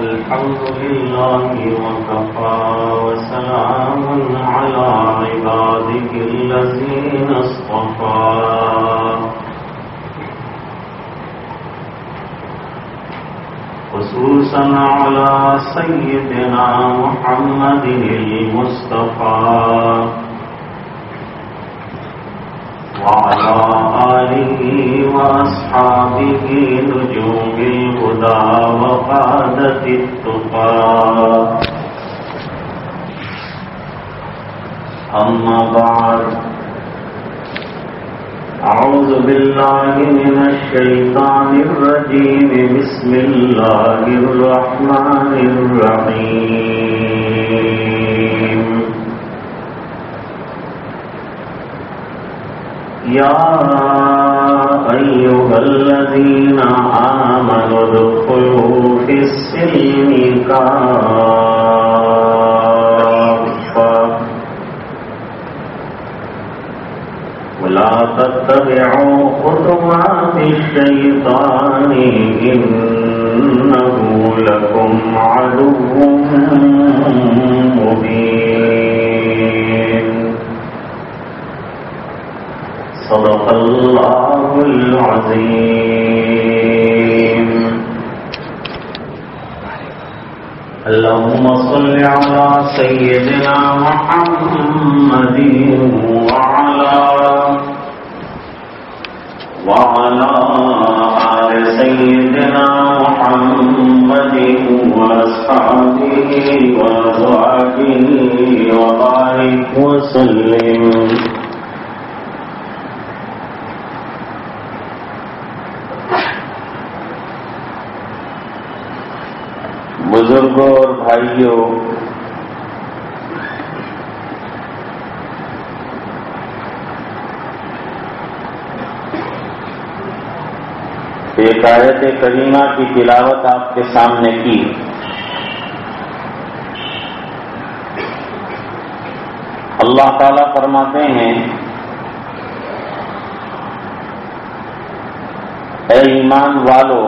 الحمد لله وكفى وسلام على عبادك الذين اصطفى. خصوصا على سيدنا محمد المصطفى. وعلى آله وأصحابه نجوم الهدى وقادة التقى. أما بعد، أعوذ بالله من الشيطان الرجيم. بسم الله الرحمن الرحيم. يا أيها الذين آمنوا ادخلوا في السلم كافة. ولا تتبعوا خطوات الشيطان، إنه لكم عدو مبين. صدق الله العظيم. اللهم صل على سيدنا محمد وعلى وعلى آل سيدنا محمد وأصحابه وأزواجه وبارك وسلم. بھائیوں ایک آیت کریمہ کی تلاوت آپ کے سامنے کی اللہ تعالی فرماتے ہیں اے ایمان والو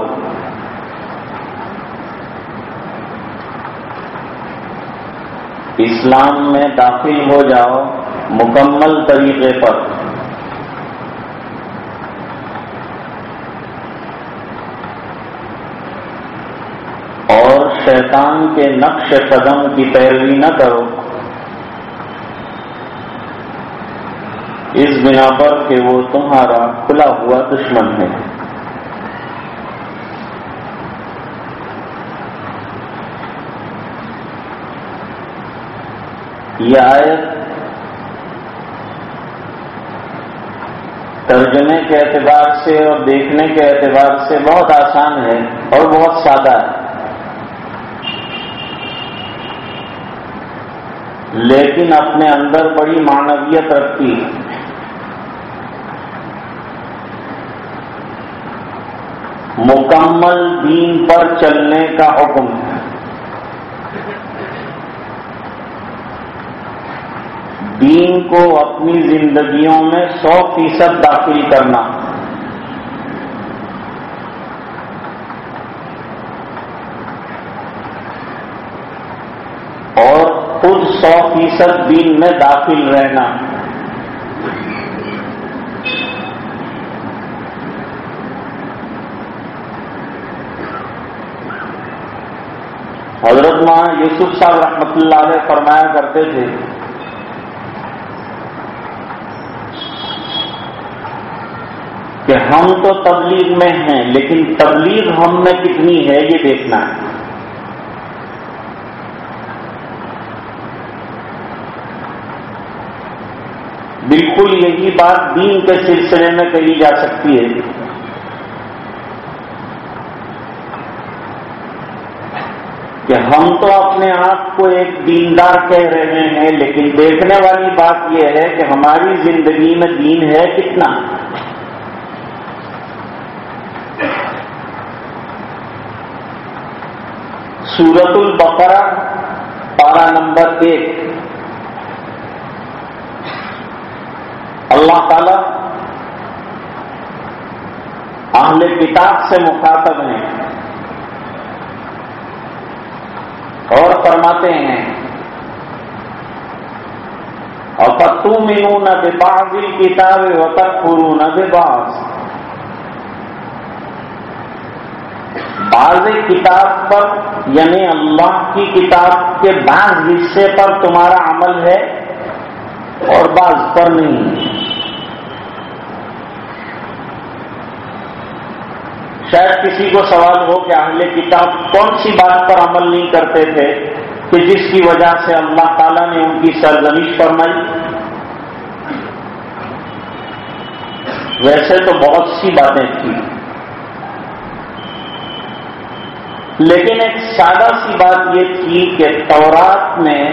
اسلام میں داخل ہو جاؤ مکمل طریقے پر۔ اور شیطان کے نقش قدم کی پیروی نہ کرو۔ اس بنا پر کہ وہ تمہارا کھلا ہوا دشمن ہے۔ یہ آیت ترجمے کے اعتبار سے اور دیکھنے کے اعتبار سے بہت آسان ہے اور بہت سادہ ہے۔ لیکن اپنے اندر بڑی معنویت رکھتی ہے۔ مکمل دین پر چلنے کا حکم ہے دین کو اپنی زندگیوں میں سو فیصد داخل کرنا۔ اور خود سو فیصد دین میں داخل رہنا۔ حضرت ماں یوسف صاحب رحمۃ اللہ علیہ فرمایا کرتے تھے کہ ہم تو تبلیغ میں ہیں، لیکن تبلیغ ہم میں کتنی ہے یہ دیکھنا ہے۔ بالکل یہی بات دین کے سلسلے میں کہی جا سکتی ہے۔ کہ ہم تو اپنے آپ کو ایک دیندار کہہ رہے ہیں، لیکن دیکھنے والی بات یہ ہے کہ ہماری زندگی میں دین ہے کتنا؟ سورت البقرہ پارا نمبر ایک۔ اللہ تعالی اہل کتاب سے مخاطب ہیں۔ اور فرماتے ہیں اور پتو مینو نہ بے بازی کتاب و تک نہ بے باز بعض کتاب پر یعنی اللہ کی کتاب کے بعض حصے پر تمہارا عمل ہے اور بعض پر نہیں۔ شاید کسی کو سوال ہو کہ اہل کتاب کون سی بات پر عمل نہیں کرتے تھے کہ جس کی وجہ سے اللہ تعالیٰ نے ان کی سرزنش فرمائی۔ ویسے تو بہت سی باتیں تھیں۔ لیکن ایک سادہ سی بات یہ تھی کہ تورات میں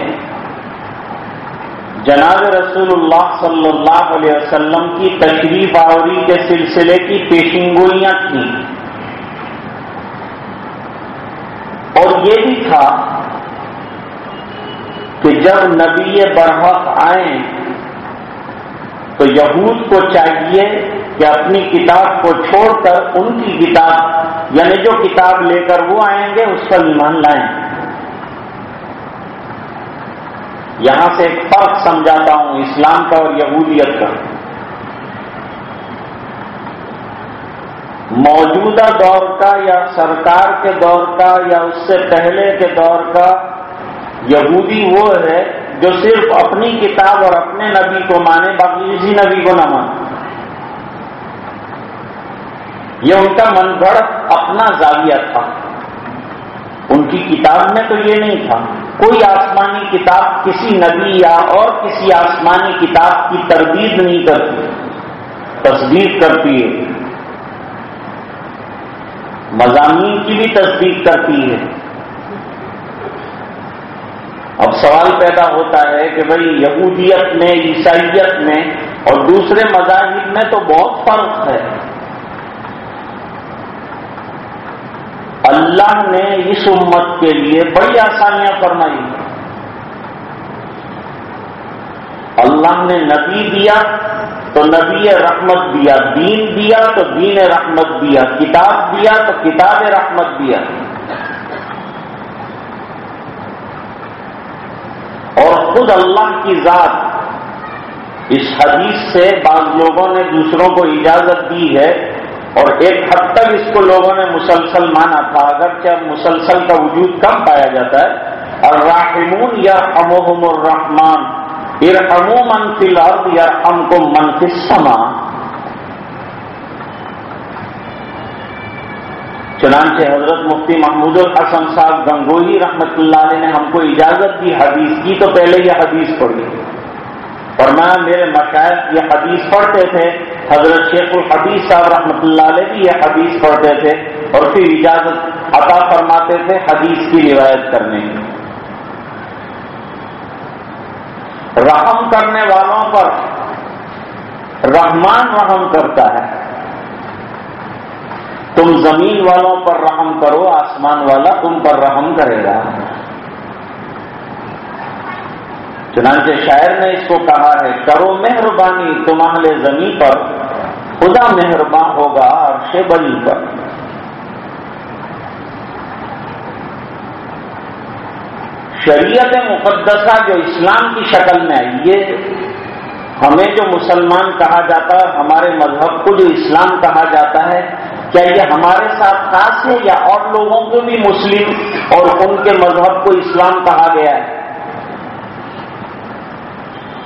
جناب رسول اللہ صلی اللہ علیہ وسلم کی تشریف آوری کے سلسلے کی پیشنگوئیاں تھیں۔ اور یہ بھی تھا کہ جب نبی برحق آئیں تو یہود کو چاہیے کہ اپنی کتاب کو چھوڑ کر ان کی کتاب یعنی جو کتاب لے کر وہ آئیں گے، اس پر ایمان لائیں یہاں سے ایک فرق سمجھاتا ہوں اسلام کا اور یہودیت کا۔ موجودہ دور کا یا سرکار کے دور کا یا اس سے پہلے کے دور کا یہودی وہ ہے جو صرف اپنی کتاب اور اپنے نبی کو مانے، باقی کسی نبی کو نہ مانے۔ یہ ان کا من گڑھ اپنا زاویہ تھا۔ ان کی کتاب میں تو یہ نہیں تھا۔ کوئی آسمانی کتاب کسی نبی یا اور کسی آسمانی کتاب کی تردید نہیں کرتی۔ تصدیق کرتی ہے۔ مضامین کی بھی تصدیق کرتی ہے۔ اب سوال پیدا ہوتا ہے کہ بھائی یہودیت میں، عیسائیت میں اور دوسرے مذاہب میں تو بہت فرق ہے۔ اللہ نے اس امت کے لیے بڑی آسانیاں فرمائی۔ اللہ نے نبی دیا تو نبی رحمت دیا، دین دیا تو دین رحمت دیا، کتاب دیا تو کتاب رحمت دیا۔ اور خود اللہ کی ذات اس حدیث سے بعض لوگوں نے دوسروں کو اجازت دی ہے اور ایک حد تک اس کو لوگوں نے مسلسل مانا تھا۔ اگرچہ مسلسل کا وجود کم پایا جاتا ہے؟ الراحمون یا اموہم الرحمان ارحمو من فی الارض، یرحمکم من فی السما چنانچہ حضرت مفتی محمود الحسن صاحب گنگوہی رحمت اللہ علیہ نے ہم کو اجازت دی، حدیث کی تو پہلے یہ حدیث پڑھی۔ اور میں میرے مشاہد یہ حدیث پڑھتے تھے، حضرت شیخ الحدیث صاحب رحمۃ اللہ علیہ بھی یہ حدیث پڑھتے تھے اور پھر اجازت عطا فرماتے تھے حدیث کی روایت کرنے کی۔ رحم کرنے والوں پر رحمان رحم کرتا ہے۔ تم زمین والوں پر رحم کرو، آسمان والا تم پر رحم کرے گا۔ چنانچہ شاعر نے اس کو کہا ہے، کرو مہربانی، تمہارے زمین پر خدا مہربان ہوگا، عرش بلی پر۔ شریعت مقدسہ جو اسلام کی شکل میں آئی، یہ ہمیں جو مسلمان کہا جاتا ہے، ہمارے مذہب کو جو اسلام کہا جاتا ہے، کیا یہ ہمارے ساتھ خاص ہے یا اور لوگوں کو بھی مسلم اور ان کے مذہب کو اسلام کہا گیا ہے؟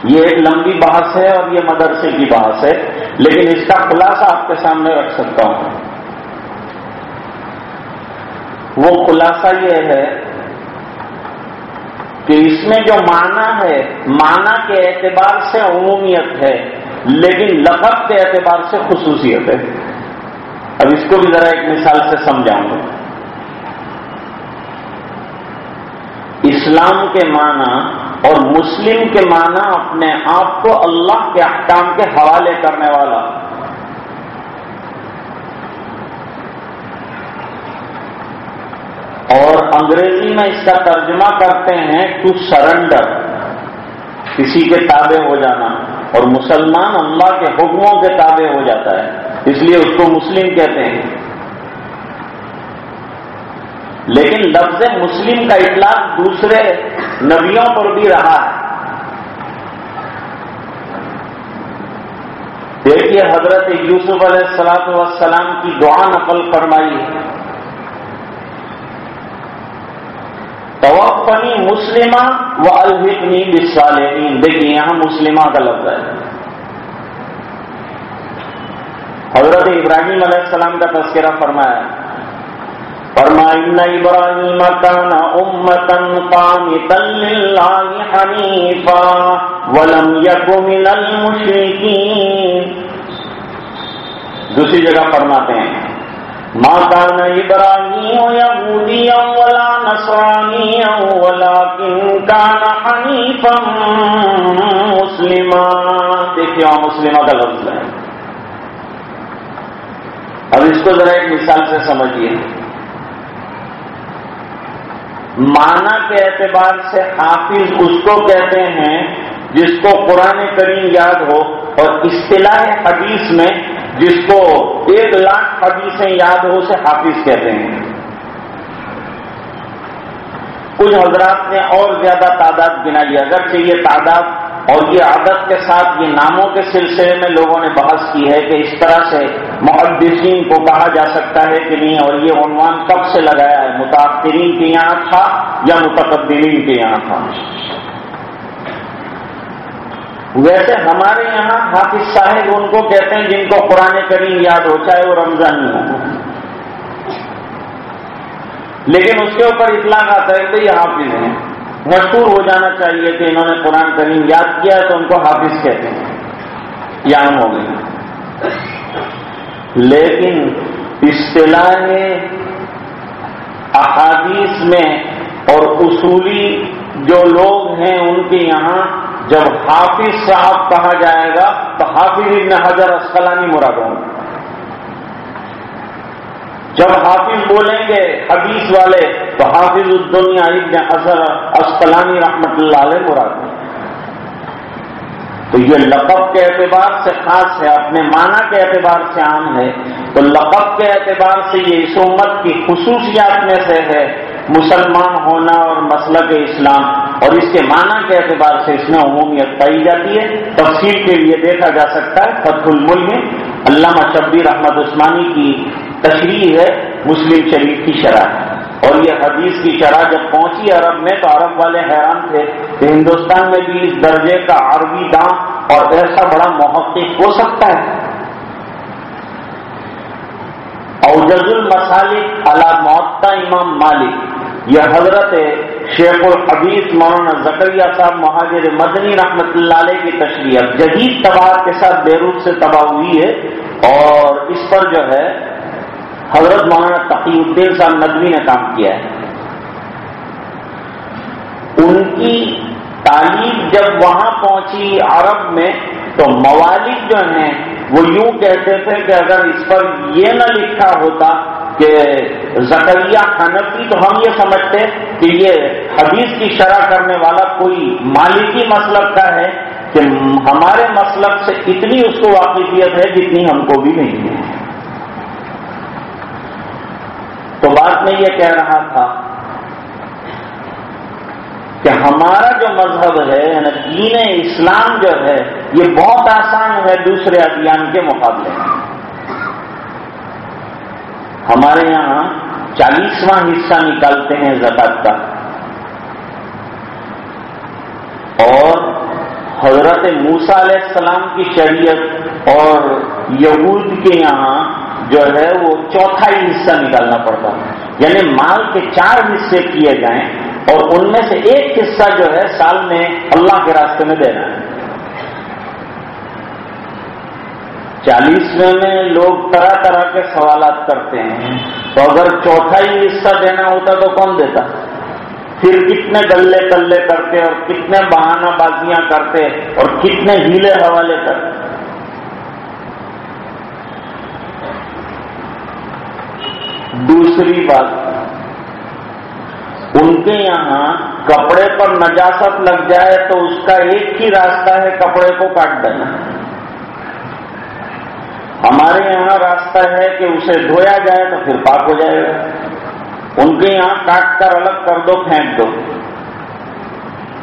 یہ ایک لمبی بحث ہے اور یہ مدرسے کی بحث ہے، لیکن اس کا خلاصہ آپ کے سامنے رکھ سکتا ہوں۔ وہ خلاصہ یہ ہے کہ اس میں جو معنی ہے، معنی کے اعتبار سے عمومیت ہے، لیکن لقب کے اعتبار سے خصوصیت ہے۔ اب اس کو بھی ذرا ایک مثال سے سمجھاؤں۔ گا اسلام کے معنی اور مسلم کے معنی اپنے آپ کو اللہ کے احکام کے حوالے کرنے والا۔ اور انگریزی میں اس کا ترجمہ کرتے ہیں ٹو سرنڈر کسی کے تابع ہو جانا۔ اور مسلمان اللہ کے حکموں کے تابع ہو جاتا ہے۔ اس لیے اس کو مسلم کہتے ہیں۔ لیکن لفظ مسلم کا اطلاق دوسرے نبیوں پر بھی رہا ہے۔ دیکھیے حضرت یوسف علیہ السلاط والسلام کی دعا نقل فرمائی ہے۔ توفنی مسلمہ و الحکنی بسالین دیکھیے یہاں مسلمہ کا لفظ ہے۔ حضرت ابراہیم علیہ السلام کا تذکرہ فرمایا ہے۔ فرمائن ابراہیم کان امتن قانتا للہ حنیفا ولم یک من المشرکین۔ دوسری جگہ فرماتے ہیں، ما کان ابراہیم یہودیا ولا نصرانیا ولکن کان حنیفا مسلما۔ دیکھیں وہاں مسلمہ کا لفظ ہے۔ اب اس کو ذرا ایک مثال سے سمجھیے۔ مانا کے اعتبار سے حافظ اس کو کہتے ہیں جس کو قرآن کریم یاد ہو اور اصطلاح حدیث میں جس کو ایک لاکھ حدیثیں یاد ہو اسے حافظ کہتے ہیں۔ کچھ حضرات نے اور زیادہ تعداد گنائی اگرچہ یہ تعداد اور یہ عادت کے ساتھ یہ ناموں کے سلسلے میں لوگوں نے بحث کی ہے کہ اس طرح سے محدثین کو کہا جا سکتا ہے کہ نہیں، اور یہ عنوان کب سے لگایا ہے؟ متاثرین کے یہاں تھا یا متقدرین کے یہاں تھا؟ ویسے ہمارے یہاں حافظ صاحب ان کو کہتے ہیں جن کو قرآن کریم یاد ہو، چاہے وہ رمضان ہی ہو۔ لیکن اس کے اوپر اطلاع آتا ہے کہ یہ حافظ ہیں۔ مشہور ہو جانا چاہیے کہ انہوں نے قرآن کریم یاد کیا ہے تو ان کو حافظ کہتے ہیں۔ یام ہو گئی۔ لیکن اصطلاح احادیث میں اور اصولی جو لوگ ہیں ان کے یہاں جب حافظ صاحب کہا جائے گا تو حافظ ابن حضر اسقلانی مراد ہوں۔ گے جب حافظ بولیں گے حدیث والے، تو حافظ الدنیا ابن اظہر اسقلانی رحمت اللہ علیہ مراد تو یہ لقب کے اعتبار سے خاص ہے، اپنے معنی کے اعتبار سے عام ہے۔ تو لقب کے اعتبار سے یہ اس امت کی خصوصیات میں سے ہے، مسلمان ہونا اور مسلک اسلام۔ اور اس کے معنی کے اعتبار سے اس میں عمومیت پائی جاتی ہے۔ تفصیل کے لیے دیکھا جا سکتا ہے، فتح الملک علامہ شبیر احمد عثمانی کی تشریح ہے مسلم شریف کی شرح۔ اور یہ حدیث کی شرح جب پہنچی عرب میں تو عرب والے حیران تھے کہ ہندوستان میں بھی اس درجے کا عربی دام اور ایسا بڑا محقق ہو سکتا ہے۔ اوجز المسالک علا معطا امام مالک۔ یہ حضرت شیخ الحبیث مولانا زکریہ صاحب مہاجر مدنی رحمت اللہ علیہ کی تشریح جدید تباہ کے ساتھ بیروت سے تباہ ہوئی ہے اور اس پر جو ہے حضرت مولانا تقی الدین صاحب ندوی نے کام کیا ہے۔ ان کی تعلیم جب وہاں پہنچی عرب میں، تو موالک جو ہیں، وہ یوں کہتے تھے کہ اگر اس پر یہ نہ لکھا ہوتا کہ زکریہ خانفی تو ہم یہ سمجھتے کہ یہ حدیث کی شرح کرنے والا کوئی مالکی مسلک کا ہے کہ ہمارے مسلک سے اتنی اس کو واقفیت ہے جتنی ہم کو بھی نہیں ہے۔ تو بات میں یہ کہہ رہا تھا کہ ہمارا جو مذہب ہے یعنی دین اسلام جو ہے، یہ بہت آسان ہے دوسرے ادیان کے مقابلے میں۔ ہمارے یہاں چالیسواں حصہ نکالتے ہیں زکات کا۔ اور حضرت موسا علیہ السلام کی شریعت اور یہود کے یہاں جو ہے وہ چوتھا ہی حصہ نکالنا پڑتا یعنی مال کے چار حصے کیے جائیں اور ان میں سے ایک حصہ جو ہے سال میں اللہ کے راستے میں دینا ہے۔ چالیسویں میں لوگ طرح طرح کے سوالات کرتے ہیں۔ تو اگر چوتھا ہی حصہ دینا ہوتا تو کون دیتا؟ پھر کتنے گلے کلے کرتے اور کتنے بہانہ بازیاں کرتے اور کتنے ہیلے حوالے کرتے؟ دوسری بات ان کے یہاں کپڑے پر نجاست لگ جائے تو اس کا ایک ہی راستہ ہے کپڑے کو کاٹ دینا۔ ہمارے یہاں راستہ ہے کہ اسے دھویا جائے تو پھر پاک ہو جائے گا۔ ان کے یہاں کاٹ کر الگ کر دو، پھینک دو۔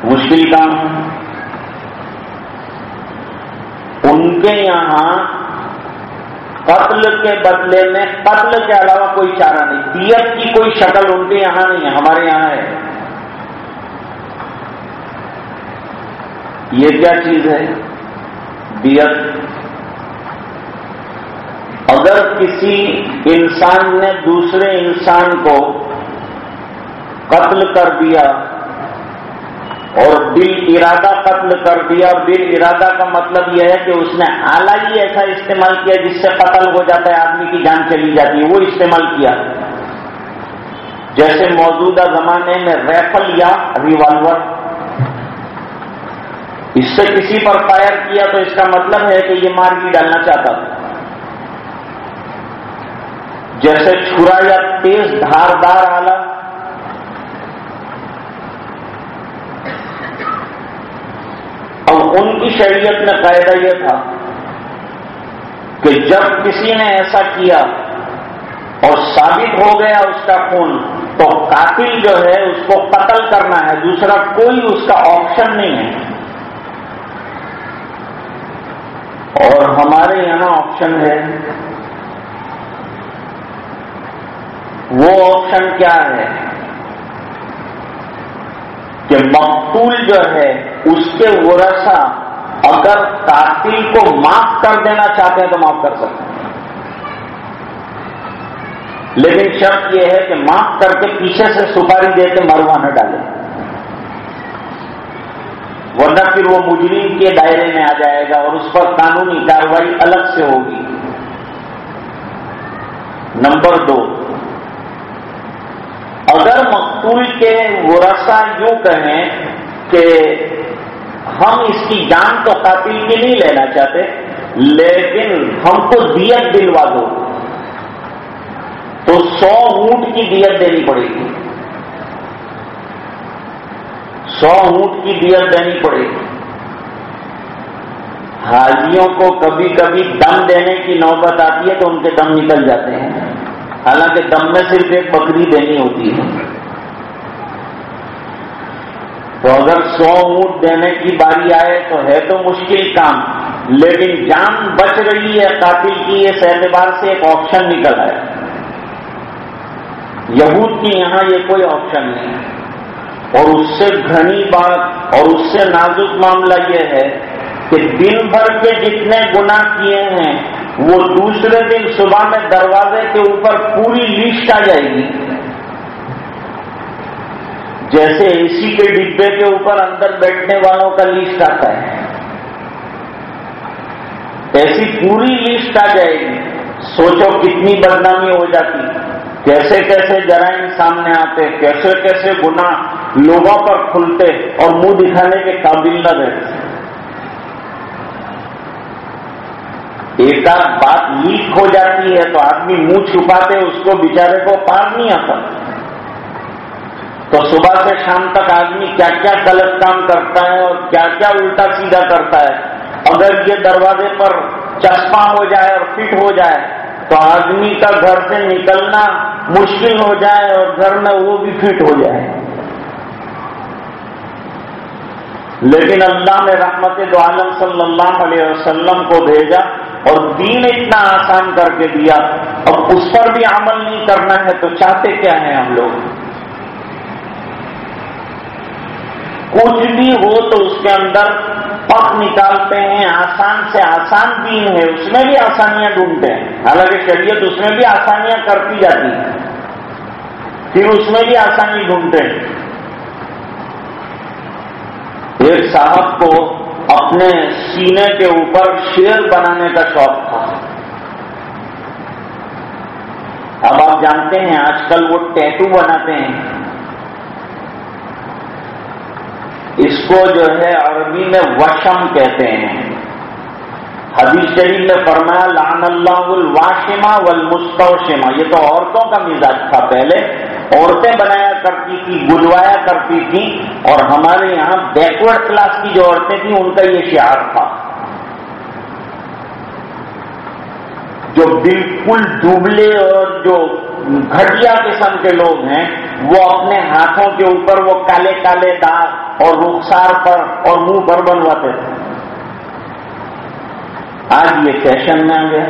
مشکل کام ان کے یہاں قتل کے بدلے میں قتل کے علاوہ کوئی چارہ نہیں۔ دیت کی کوئی شکل ان کے یہاں نہیں ہے، ہمارے یہاں ہے۔ یہ کیا چیز ہے؟ دیت۔ اگر کسی انسان نے دوسرے انسان کو قتل کر دیا اور دل ارادہ قتل کر دیا۔ اور دل ارادہ کا مطلب یہ ہے کہ اس نے آلہ ہی ایسا استعمال کیا جس سے قتل ہو جاتا ہے، آدمی کی جان چلی جاتی ہے۔ وہ استعمال کیا۔ جیسے موجودہ زمانے میں ریفل یا ریوالور۔ اس سے کسی پر فائر کیا تو اس کا مطلب ہے کہ یہ مار بھی ڈالنا چاہتا تھا۔ جیسے چھرا یا تیز دھاردار آلہ۔ ان کی شریعت میں قاعدہ یہ تھا کہ جب کسی نے ایسا کیا اور ثابت ہو گیا اس کا خون، تو قاتل جو ہے اس کو قتل کرنا ہے، دوسرا کوئی اس کا آپشن نہیں ہے۔ اور ہمارے یہاں آپشن ہے۔ وہ آپشن کیا ہے؟ کہ مقتول جو ہے اس کے ورثہ اگر قاتل کو معاف کر دینا چاہتے ہیں تو معاف کر سکتے ہیں۔ لیکن شرط یہ ہے کہ معاف کر کے پیچھے سے سپاری دے کے مروا نہ ڈالے۔ ورنہ پھر وہ مجرم کے دائرے میں آ جائے گا اور اس پر قانونی کاروائی الگ سے ہوگی۔ نمبر دو، اگر مقتول کے ورثہ یوں کہیں کہ ہم اس کی جان تو قاتل کی نہیں لینا چاہتے، لیکن ہم کو دیت دلوا دو۔ تو سو اونٹ کی دیت دینی پڑے گی۔ سو اونٹ کی دیت دینی پڑے گی۔ حاجیوں کو کبھی کبھی دم دینے کی نوبت آتی ہے تو ان کے دم نکل جاتے ہیں۔ حالانکہ دم میں صرف ایک بکری دینی ہوتی ہے۔ تو اگر سو اونٹ دینے کی باری آئے تو ہے تو مشکل کام، لیکن جان بچ رہی ہے، قاتل کی اس اعتبار سے ایک آپشن نکل ہے یہود کی یہاں یہ کوئی آپشن نہیں۔ ہے اور اس سے گھنی بات اور اس سے نازک معاملہ یہ ہے کہ دن بھر کے جتنے گنا کیے ہیں، وہ دوسرے دن صبح میں دروازے کے اوپر پوری لسٹ آ جائے گی۔ جیسے اے سی کے ڈبے کے اوپر اندر بیٹھنے والوں کا لسٹ آتا ہے۔ ایسی پوری لسٹ آ جائے گی۔ سوچو کتنی بدنامی ہو جاتی۔ کیسے کیسے جرائم سامنے آتے، کیسے کیسے گنا لوگوں پر کھلتے اور منہ دکھانے کے قابل نہ رہتے ایک بات لیک ہو جاتی ہے تو آدمی منہ چھپاتے، اس کو بیچارے کو پار نہیں آتا۔ تو صبح سے شام تک آدمی کیا کیا غلط کام کرتا ہے اور کیا کیا الٹا سیدھا کرتا ہے؟ اگر یہ دروازے پر چشمہ ہو جائے اور فٹ ہو جائے، تو آدمی کا گھر سے نکلنا مشکل ہو جائے اور گھر میں وہ بھی فٹ ہو جائے۔ لیکن اللہ نے رحمت دو عالم صلی اللہ علیہ وسلم کو بھیجا اور دین اتنا آسان کر کے دیا۔ اب اس پر بھی عمل نہیں کرنا ہے تو چاہتے کیا ہیں ہم لوگ؟ کچھ بھی ہو تو اس کے اندر پک نکالتے ہیں، آسان سے آسان دین ہے، اس میں بھی آسانیاں ڈھونڈتے ہیں۔ حالانکہ شریعت اس میں بھی آسانیاں کرتی جاتی ہیں پھر اس میں بھی آسانی ڈھونڈتے ہیں۔ ایک صاحب کو اپنے سینے کے اوپر شیر بنانے کا شوق تھا۔ اب آپ جانتے ہیں، آج کل وہ ٹیٹو بناتے ہیں۔ اس کو جو ہے عربی میں وشم کہتے ہیں۔ حدیث شریف میں فرمایا لان اللہ الواشما والمستوشما یہ تو عورتوں کا مزاج تھا پہلے۔ عورتیں بنایا کرتی تھی بلوایا کرتی تھی اور ہمارے یہاں بیکورڈ کلاس کی جو عورتیں تھیں، ان کا یہ شعار تھا۔ جو بالکل ڈوبلے اور جو گھٹیا قسم کے لوگ ہیں، وہ اپنے ہاتھوں کے اوپر وہ کالے کالے داغ اور رخسار پر اور منہ پر بنواتے تھے۔ آج یہ فیشن میں آ گیا۔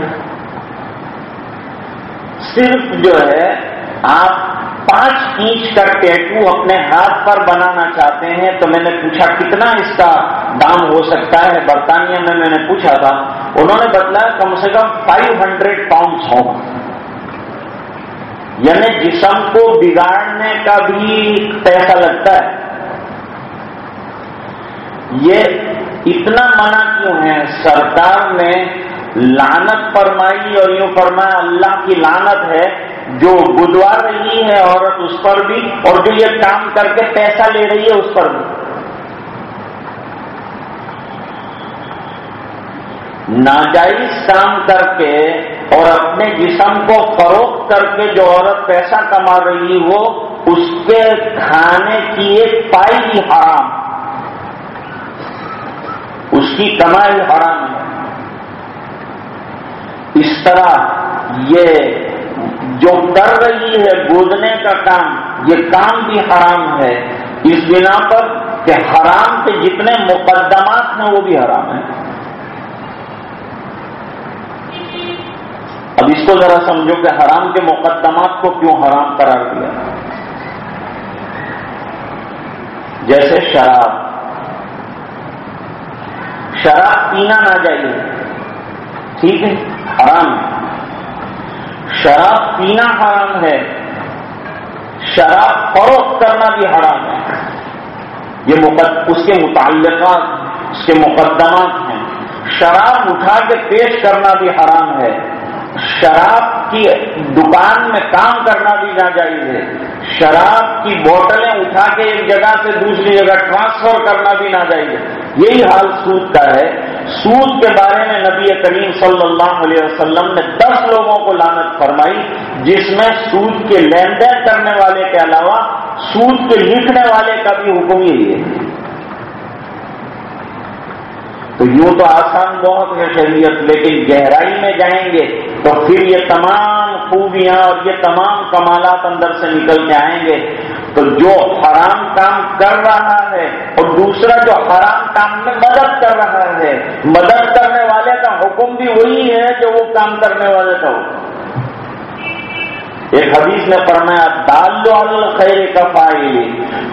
صرف جو ہے، آپ پانچ انچ کا ٹیٹو اپنے ہاتھ پر بنانا چاہتے ہیں تو میں نے پوچھا کتنا اس کا دام ہو سکتا ہے؟ برطانیہ میں میں نے پوچھا تھا۔ انہوں نے بتلایا کم سے کم فائیو ہنڈریڈ پاؤنڈس ہوں۔ یعنی جسم کو بگاڑنے کا بھی پیسہ لگتا ہے۔ یہ اتنا منع کیوں ہے؟ سرکار نے لانت فرمائی اور یوں فرمایا اللہ کی لانت ہے، جو بدوار رہی ہے عورت اس پر بھی اور جو یہ کام کر کے پیسہ لے رہی ہے اس پر بھی۔ ناجائز کام کر کے اور اپنے جسم کو فروخت کر کے جو عورت پیسہ کما رہی ہو، اس کے کھانے کی ایک پائی بھی حرام۔ اس کی کمائی حرام ہے۔ اس طرح یہ جو کر رہی ہے گودنے کا کام، یہ کام بھی حرام ہے۔ اس بنا پر کہ حرام کے جتنے مقدمات ہیں، وہ بھی حرام ہیں۔ اب اس کو ذرا سمجھو کہ حرام کے مقدمات کو کیوں حرام قرار دیا؟ جیسے شراب۔ شراب پینا نہ جائیے ٹھیک ہے؟ حرام۔ شراب پینا حرام ہے۔ شراب فروخت کرنا بھی حرام ہے۔ یہ اس کے متعلقات، اس کے مقدمات ہیں۔ شراب اٹھا کے پیش کرنا بھی حرام ہے۔ شراب کی دکان میں کام کرنا بھی ناجائز ہے۔ شراب کی بوتلیں اٹھا کے ایک جگہ سے دوسری جگہ ٹرانسفر کرنا بھی ناجائز ہے۔ یہی حال سود کا ہے۔ سود کے بارے میں نبی کریم صلی اللہ علیہ وسلم نے دس لوگوں کو لانت فرمائی، جس میں سود کے لین دین کرنے والے کے علاوہ سود کے لکھنے والے کا بھی حکم یہی ہے۔ تو یوں تو آسان بہت ہے شریعت، لیکن گہرائی میں جائیں گے تو پھر یہ تمام خوبیاں اور یہ تمام کمالات اندر سے نکل کے آئیں گے۔ تو جو حرام کام کر رہا ہے اور دوسرا جو حرام کام میں مدد کر رہا ہے، مدد کرنے والے کا حکم بھی وہی ہے جو وہ کام کرنے والے کا حکم ایک حدیث نے فرمایا، دالو الخیر کا فائل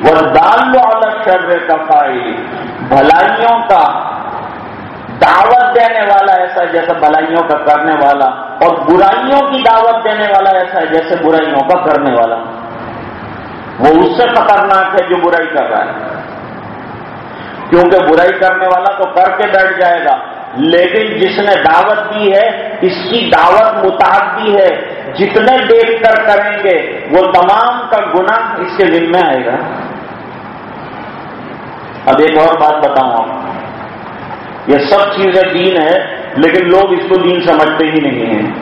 وہ دالو الشر کا فائل بھلائیوں کا دعوت دینے والا ایسا جیسا بلائیوں کا کرنے والا اور برائیوں کی دعوت دینے والا ایسا ہے جیسے برائیوں کا کرنے والا۔ وہ اس سے خطرناک ہے جو برائی کر رہا ہے۔ کیونکہ برائی کرنے والا تو کر کے بیٹھ جائے گا۔ لیکن جس نے دعوت دی ہے، اس کی دعوت متعدی ہے۔ جتنے دیکھ کر کریں گے، وہ تمام کا گناہ اس کے دن میں آئے گا۔ اب ایک اور بات بتاؤں آپ یہ سب چیزیں دین ہے لیکن لوگ اس کو دین سمجھتے ہی نہیں ہیں۔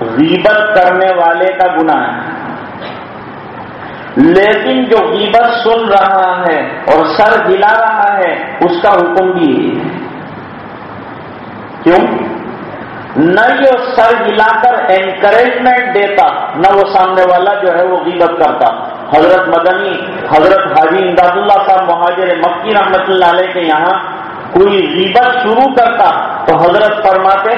غیبت کرنے والے کا گناہ ہے۔ لیکن جو غیبت سن رہا ہے اور سر ہلا رہا ہے، اس کا حکم بھی ہے۔ کیوں؟ نہ یہ سر ہلا کر انکریجمنٹ دیتا، نہ وہ سامنے والا جو ہے وہ غیبت کرتا۔ حضرت مدنی، حضرت حاجی امداد اللہ صاحب مہاجر مکی رحمت اللہ علیہ کے یہاں کوئی غیبت شروع کرتا تو حضرت فرماتے،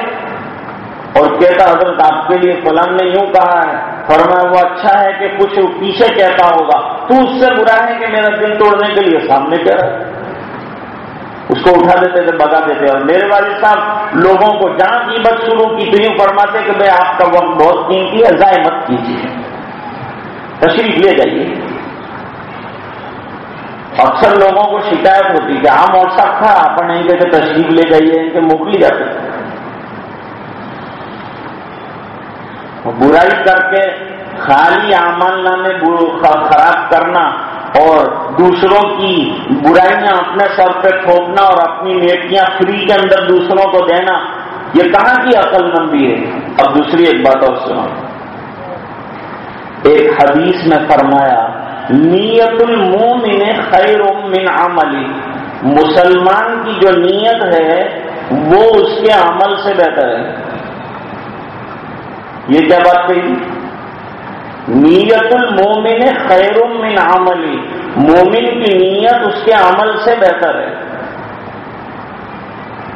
اور کہتا حضرت آپ کے لیے فلان نے یوں کہا ہے، فرمایا وہ اچھا ہے کہ کچھ پیچھے کہتا ہوگا، تو اس سے برا ہے کہ میرا دل توڑنے کے لیے سامنے کہہ رہا اس کو اٹھا دیتے تھے، بگا دیتے، اور میرے والد صاحب لوگوں کو جہاں قیمت شروع کی تو یوں فرماتے کہ بھائی آپ کا وقت بہت قیمتی ہے، ضائع مت کیجیے۔ تشریف لے جائیے۔ اکثر لوگوں کو شکایت ہوتی کہ ہاں اور سب تھا، آپ نہیں کہتے تشریف لے جائیے، ان کے موکلی جاتے برائی کر کے خالی عمل نامے خراب کرنا اور دوسروں کی برائیاں اپنے سر پہ تھوپنا اور اپنی نیٹیاں فری کے اندر دوسروں کو دینا، یہ کہاں کی عقل مندی ہے؟ اب دوسری ایک بات اور سنا ایک حدیث میں فرمایا، نیت المومن خیر من عملی۔ مسلمان کی جو نیت ہے، وہ اس کے عمل سے بہتر ہے۔ یہ کیا بات کہی؟ نیت المومن خیر من عملی۔ مومن کی نیت اس کے عمل سے بہتر ہے۔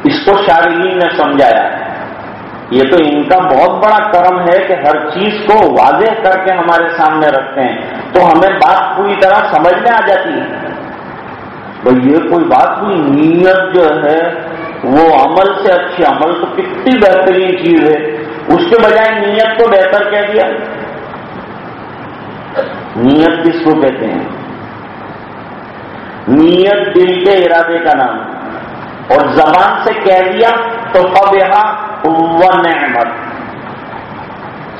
اس کو شارین نے سمجھایا۔ ہے یہ تو ان کا بہت بڑا کرم ہے کہ ہر چیز کو واضح کر کے ہمارے سامنے رکھتے ہیں۔ تو ہمیں بات پوری طرح سمجھ میں آ جاتی ہے۔ بھائی، یہ کوئی بات ہوئی نیت جو ہے، وہ عمل سے اچھی، عمل تو کتنی بہترین چیز ہے۔ اس کے بجائے نیت کو بہتر کہہ دیا۔ نیت کس کو کہتے ہیں؟ نیت دل کے ارادے کا نام۔ ہے اور زبان سے کہہ دیا تو پب یہاں نعمت۔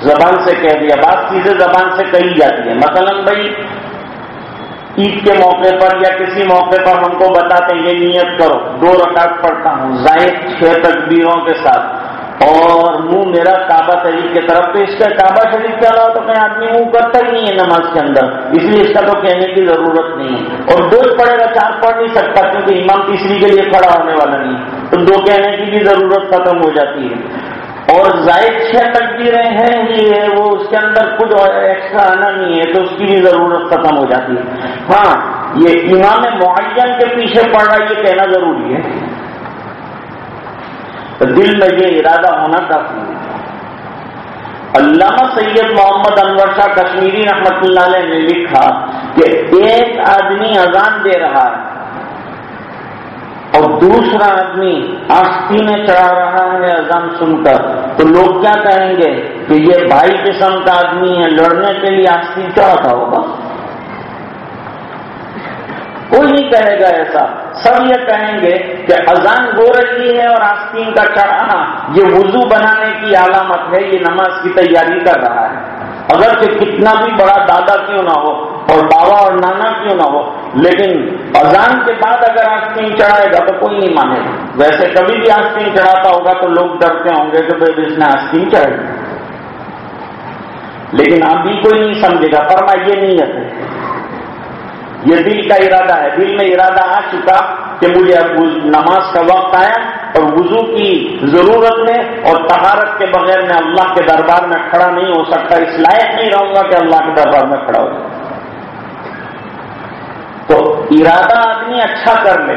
زبان سے کہہ دیا بات چیزیں زبان سے کہی جاتی ہیں۔ مثلا بھائی، عید کے موقع پر یا کسی موقع پر ہم کو بتاتے ہیں، یہ نیت کرو۔ دو رکعت پڑھتا ہوں زائد چھ تکبیروں کے ساتھ۔ اور منہ میرا کعبہ شریف کی طرف تو اس کا کعبہ شریف کے علاوہ تو کوئی آدمی منہ کرتا ہی نہیں ہے نماز کے اندر۔ اس لیے اس کا تو کہنے کی ضرورت نہیں ہے۔ اور دو پڑے گا، چار پڑھ نہیں سکتا کیونکہ امام تیسری کے لیے کھڑا ہونے والا نہیں۔ تو دو کہنے کی بھی ضرورت ختم ہو جاتی ہے۔ اور زائد چھ تقبیریں ہیں ہی ہے، وہ اس کے اندر کچھ ایکسٹرا آنا نہیں ہے، تو اس کی بھی ضرورت ختم ہو جاتی ہے۔ ہاں یہ امام معین کے پیچھے پڑ رہا یہ کہنا ضروری ہے۔ دل میں یہ ارادہ ہونا کافی ہے۔ علامہ سید محمد انور شاہ کشمیری رحمت اللہ علیہ نے لکھا کہ ایک آدمی اذان دے رہا ہے اور دوسرا آدمی آستینیں چڑھا رہا ہے اذان سن کر۔ تو لوگ کیا کہیں گے کہ یہ بھائی قسم کا آدمی ہے، لڑنے کے لیے آستین چڑھاتا ہوگا؟ کوئی نہیں کہے گا ایسا۔ سب یہ کہیں گے کہ اذان گو رہی ہے اور آستین کا چڑھانا یہ وضو بنانے کی علامت ہے، یہ نماز کی تیاری کر رہا ہے۔ اگر کہ کتنا بھی بڑا دادا کیوں نہ ہو اور بابا اور نانا کیوں نہ ہو، لیکن اذان کے بعد اگر آستین چڑھائے گا تو کوئی نہیں مانے گا۔ ویسے کبھی بھی آستین چڑھاتا ہوگا تو لوگ ڈرتے ہوں گے کہ بھائی اس نے آستین چڑھائی۔ لیکن ابھی کوئی نہیں سمجھے گا فرما یہ نہیں ہے۔ یہ دل کا ارادہ ہے۔ دل میں ارادہ آ چکا کہ مجھے اب نماز کا وقت آیا اور وضو کی ضرورت ہے اور تہارت کے بغیر میں اللہ کے دربار میں کھڑا نہیں ہو سکتا۔ اس لائق نہیں رہوں گا کہ اللہ کے دربار میں کھڑا ہو تو ارادہ آدمی اچھا کر لے۔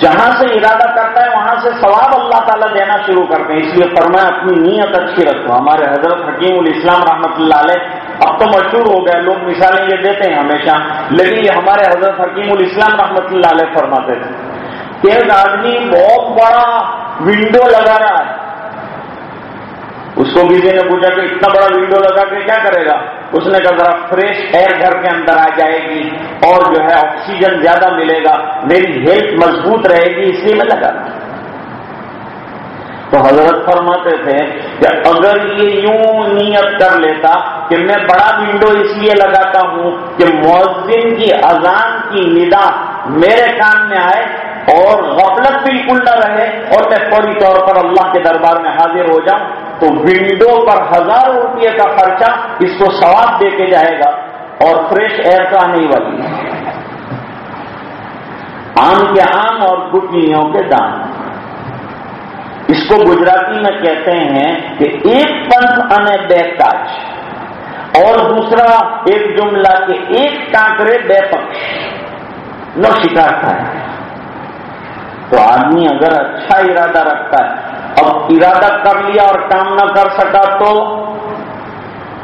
جہاں سے ارادہ کرتا ہے وہاں سے ثواب اللہ تعالیٰ دینا شروع کرتے ہیں اس لیے فرمایا، اپنی نیت اچھی رکھو۔ ہمارے حضرت حکیم الاسلام رحمۃ اللہ علیہ اب تو مشہور ہو گئے، لوگ مثالیں یہ دیتے ہیں ہمیشہ۔ لیکن یہ ہمارے حضرت حکیم الاسلام رحمۃ اللہ علیہ فرماتے تھے ایک آدمی بہت بڑا ونڈو لگا رہا ہے۔ کو بیوی نے پوچھا کہ اتنا بڑا ونڈو لگا کے کیا کرے گا؟ اس نے کہا، ذرا فریش ایئر گھر کے اندر آ جائے گی اور جو ہے آکسیجن زیادہ ملے گا، میری ہیلتھ مضبوط رہے گی، اس لیے میں لگا تو حضرت فرماتے تھے کہ اگر یہ یوں نیت کر لیتا کہ میں بڑا ونڈو اس لیے لگاتا ہوں کہ مؤذن کی اذان کی ندا میرے کام میں آئے اور غفلت بالکل نہ رہے اور میں فوری طور پر اللہ کے دربار میں حاضر ہو جاؤں، تو ونڈو پر ہزار روپئے کا خرچہ اس کو ثواب دے کے جائے گا اور فریش ایئر تو آنے والی ہے۔ آم کے آم اور گٹلیوں کے دان اس کو گجراتی میں کہتے ہیں کہ ایک پنتھ انے بے کاج اور دوسرا ایک جملہ کے ایک کانکرے بے پکش نو شکار ہے تو آدمی اگر اچھا ارادہ رکھتا ہے، اب ارادہ کر لیا اور کام نہ کر سکا تو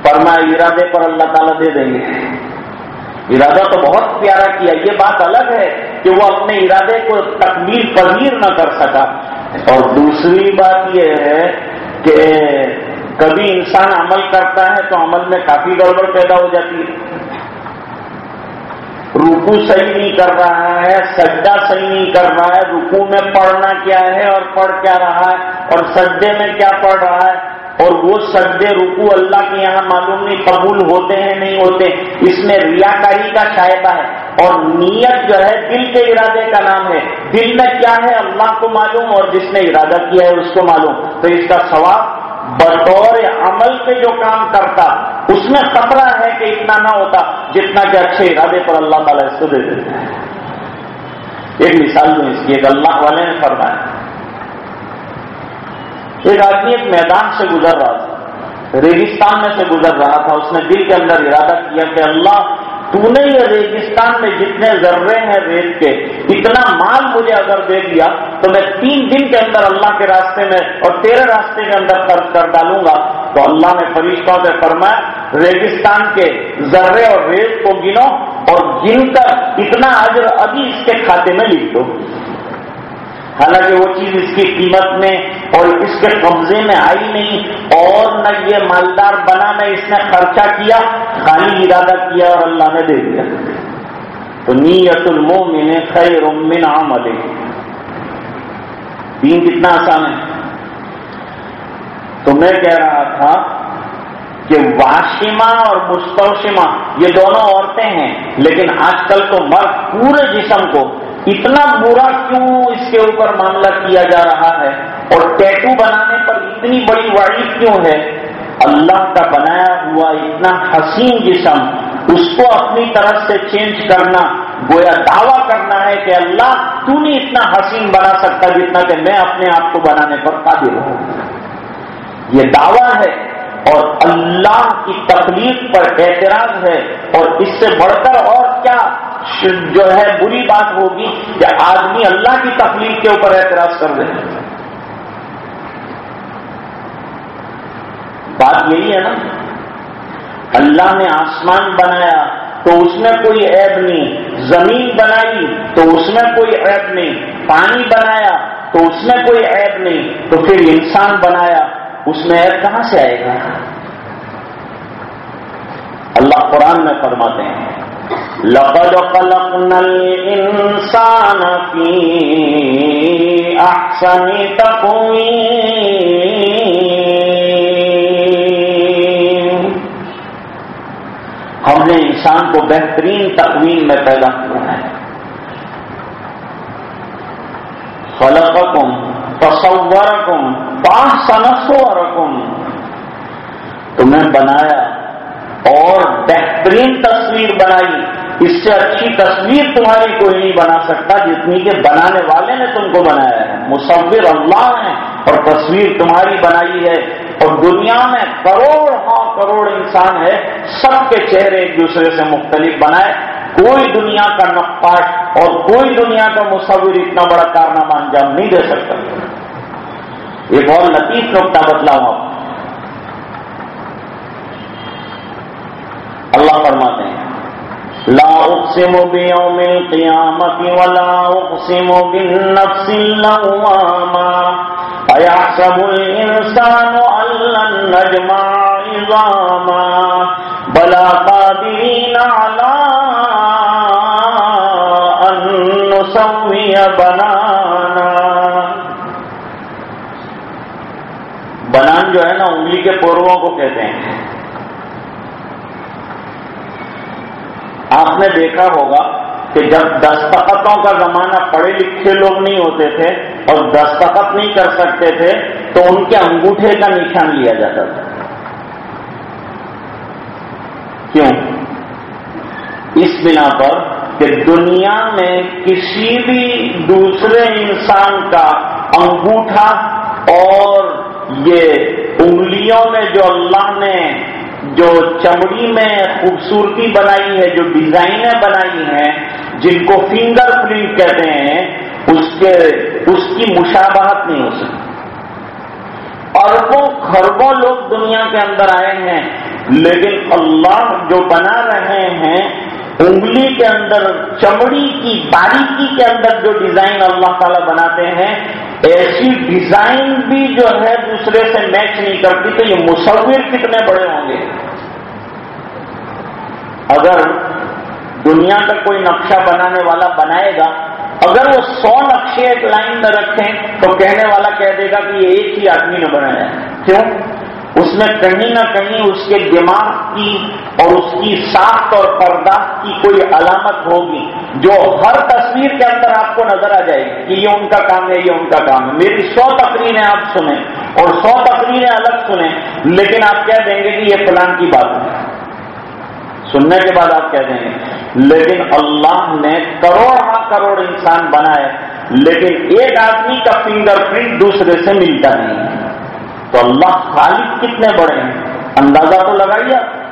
فرما ارادے پر اللہ تعالیٰ دے دیں گے۔ ارادہ تو بہت پیارا کیا، یہ بات الگ ہے کہ وہ اپنے ارادے کو تکمیل پذیر نہ کر سکا۔ اور دوسری بات یہ ہے کہ کبھی انسان عمل کرتا ہے تو عمل میں کافی گڑبڑ پیدا ہو جاتی ہے۔ رکو صحیح نہیں کر رہا ہے، سجدہ صحیح نہیں کر رہا ہے رکو میں پڑھنا کیا ہے اور پڑھ کیا رہا ہے، اور سجدے میں کیا پڑھ رہا ہے۔ اور وہ سجدے رکو اللہ کے یہاں معلوم نہیں، قبول ہوتے ہیں، نہیں ہوتے۔ اس میں ریاکاری کا شائبہ ہے۔ اور نیت جو ہے دل کے ارادے کا نام ہے۔ دل میں کیا ہے؟ اللہ کو معلوم اور جس نے ارادہ کیا ہے اس کو معلوم۔ تو اس کا ثواب بطور عمل کے جو کام کرتا، اس میں خطرہ ہے کہ اتنا نہ ہوتا جتنا کہ اچھے ارادے پر اللہ تعالیٰ اس کو دے دیتے ہیں۔ ایک مثال دوں اس کی، ایک اللہ والے نے فرمایا۔ ایک آدمی ایک میدان سے گزر رہا تھا، ریگستان میں سے گزر رہا تھا، اس نے دل کے اندر ارادہ کیا کہ اللہ تو نے یہ ریگستان میں جتنے ذرے ہیں ریت کے، اتنا مال مجھے اگر دے دیا تو میں تین دن کے اندر اللہ کے راستے میں اور تیرے راستے کے اندر خرچ کر ڈالوں گا۔ تو اللہ نے فرشتوں سے فرمایا، ریگستان کے ذرے اور ریت کو گنو اور گن کر اتنا اجر ابھی اس کے کھاتے میں لکھ دو۔ حالانکہ وہ چیز اس کی قیمت میں اور اس کے قبضے میں آئی نہیں اور نہ یہ مالدار بنا، نہ اس نے خرچہ کیا، خالی ارادہ کیا اور اللہ نے دے دیا۔ تو نیت المومن خیر من عمل دین کتنا آسان ہے۔ تو میں کہہ رہا تھا کہ واشما اور مستوشما یہ دونوں عورتیں ہیں، لیکن آج کل تو مرد پورے جسم کو اتنا برا کیوں اس کے اوپر معاملہ کیا جا رہا ہے؟ اور ٹیٹو بنانے پر اتنی بڑی واڑی کیوں ہے؟ اللہ کا بنایا ہوا اتنا حسین جسم، اس کو اپنی طرف سے چینج کرنا، گویا دعویٰ کرنا ہے کہ اللہ تو نہیں اتنا حسین بنا سکتا جتنا کہ میں اپنے آپ کو بنانے پر قابل ہوں۔ یہ دعویٰ ہے۔ اور اللہ کی تکلیف پر اعتراض ہے اور اس سے بڑھ کر اور کیا جو ہے بری بات ہوگی کہ آدمی اللہ کی تکلیف کے اوپر اعتراض کر دے بات یہی ہے نا، اللہ نے آسمان بنایا تو اس میں کوئی عیب نہیں، زمین بنائی تو اس میں کوئی عیب نہیں، پانی بنایا تو اس میں کوئی عیب نہیں، تو پھر انسان بنایا اس میں عیب کہاں سے آئے گا؟ اللہ قرآن میں فرماتے ہیں، لقد خلقنا الإنسان في أحسن تقويم۔ ہم نے انسان کو بہترین تقویم میں پیدا کیا ہے۔ خلقکم تصورکم باحسن تمہیں بنایا اور بہترین تصویر بنائی۔ اس سے اچھی تصویر تمہاری کوئی نہیں بنا سکتا جتنی کہ بنانے والے نے تم کو بنایا ہے۔ مصور اللہ نے اور تصویر تمہاری بنائی ہے۔ اور دنیا میں کروڑ ہاں کروڑ انسان ہے، سب کے چہرے ایک دوسرے سے مختلف بنائے۔ کوئی دنیا کا نقاش اور کوئی دنیا کا مصور اتنا بڑا کارنامہ انجام نہیں دے سکتا۔ ایک اور لطیف نقطہ بتلاؤں آپ اللہ فرماتے ہیں، لا اقسم بيوم القيامة ولا اقسم بالنفس اللوامة ايحسب الانسان ان نجمع عظاما بلا قادرين على ان نسوي بنانا۔ بنان جو ہے نا، انگلی کے پورووں کو کہتے ہیں۔ آپ نے دیکھا ہوگا کہ جب دستخطوں کا زمانہ پڑھے لکھے لوگ نہیں ہوتے تھے اور دستخط نہیں کر سکتے تھے، تو ان کے انگوٹھے کا نشان لیا جاتا تھا۔ کیوں؟ اس بنا پر کہ دنیا میں کسی بھی دوسرے انسان کا انگوٹھا اور یہ انگلیوں میں جو اللہ نے جو چمڑی میں خوبصورتی بنائی ہے، جو ڈیزائنیں بنائی ہیں، جن کو فنگر پرنٹ کہتے ہیں، اس کے، اس کی مشابہت نہیں ہو سکتی۔ اربوں خربوں لوگ دنیا کے اندر آئے ہیں، لیکن اللہ جو بنا رہے ہیں، انگلی کے اندر، چمڑی کی، باریکی کے اندر جو ڈیزائن اللہ تعالی بناتے ہیں ایسی ڈیزائن بھی جو ہے دوسرے سے میچ نہیں کرتی تو یہ مصور کتنے بڑے ہوں گے؟ اگر دنیا کا کوئی نقشہ بنانے والا بنائے گا، اگر وہ سو نقشے ایک لائن میں رکھیں تو کہنے والا کہہ دے گا کہ یہ ایک ہی آدمی نے بنایا کیوں؟ اس میں کہیں نہ کہیں اس کے دماغ کی اور اس کی ساخت اور پرداخت کی کوئی علامت ہوگی جو ہر تصویر کے اندر آپ کو نظر آ جائے گی کہ یہ ان کا کام ہے، یہ ان کا کام ہے۔ میری سو تقریریں آپ سنیں اور سو تقریریں الگ سنیں، لیکن آپ کہہ دیں گے کہ یہ فلان کی بات ہے۔ سننے کے بعد آپ کہہ دیں گے، لیکن اللہ نے کروڑ ہاں کروڑ انسان بنائے لیکن ایک آدمی کا فنگر پرنٹ دوسرے سے ملتا نہیں۔ ہے تو اللہ خالق کتنے بڑے ہیں؟ اندازہ تو لگائیے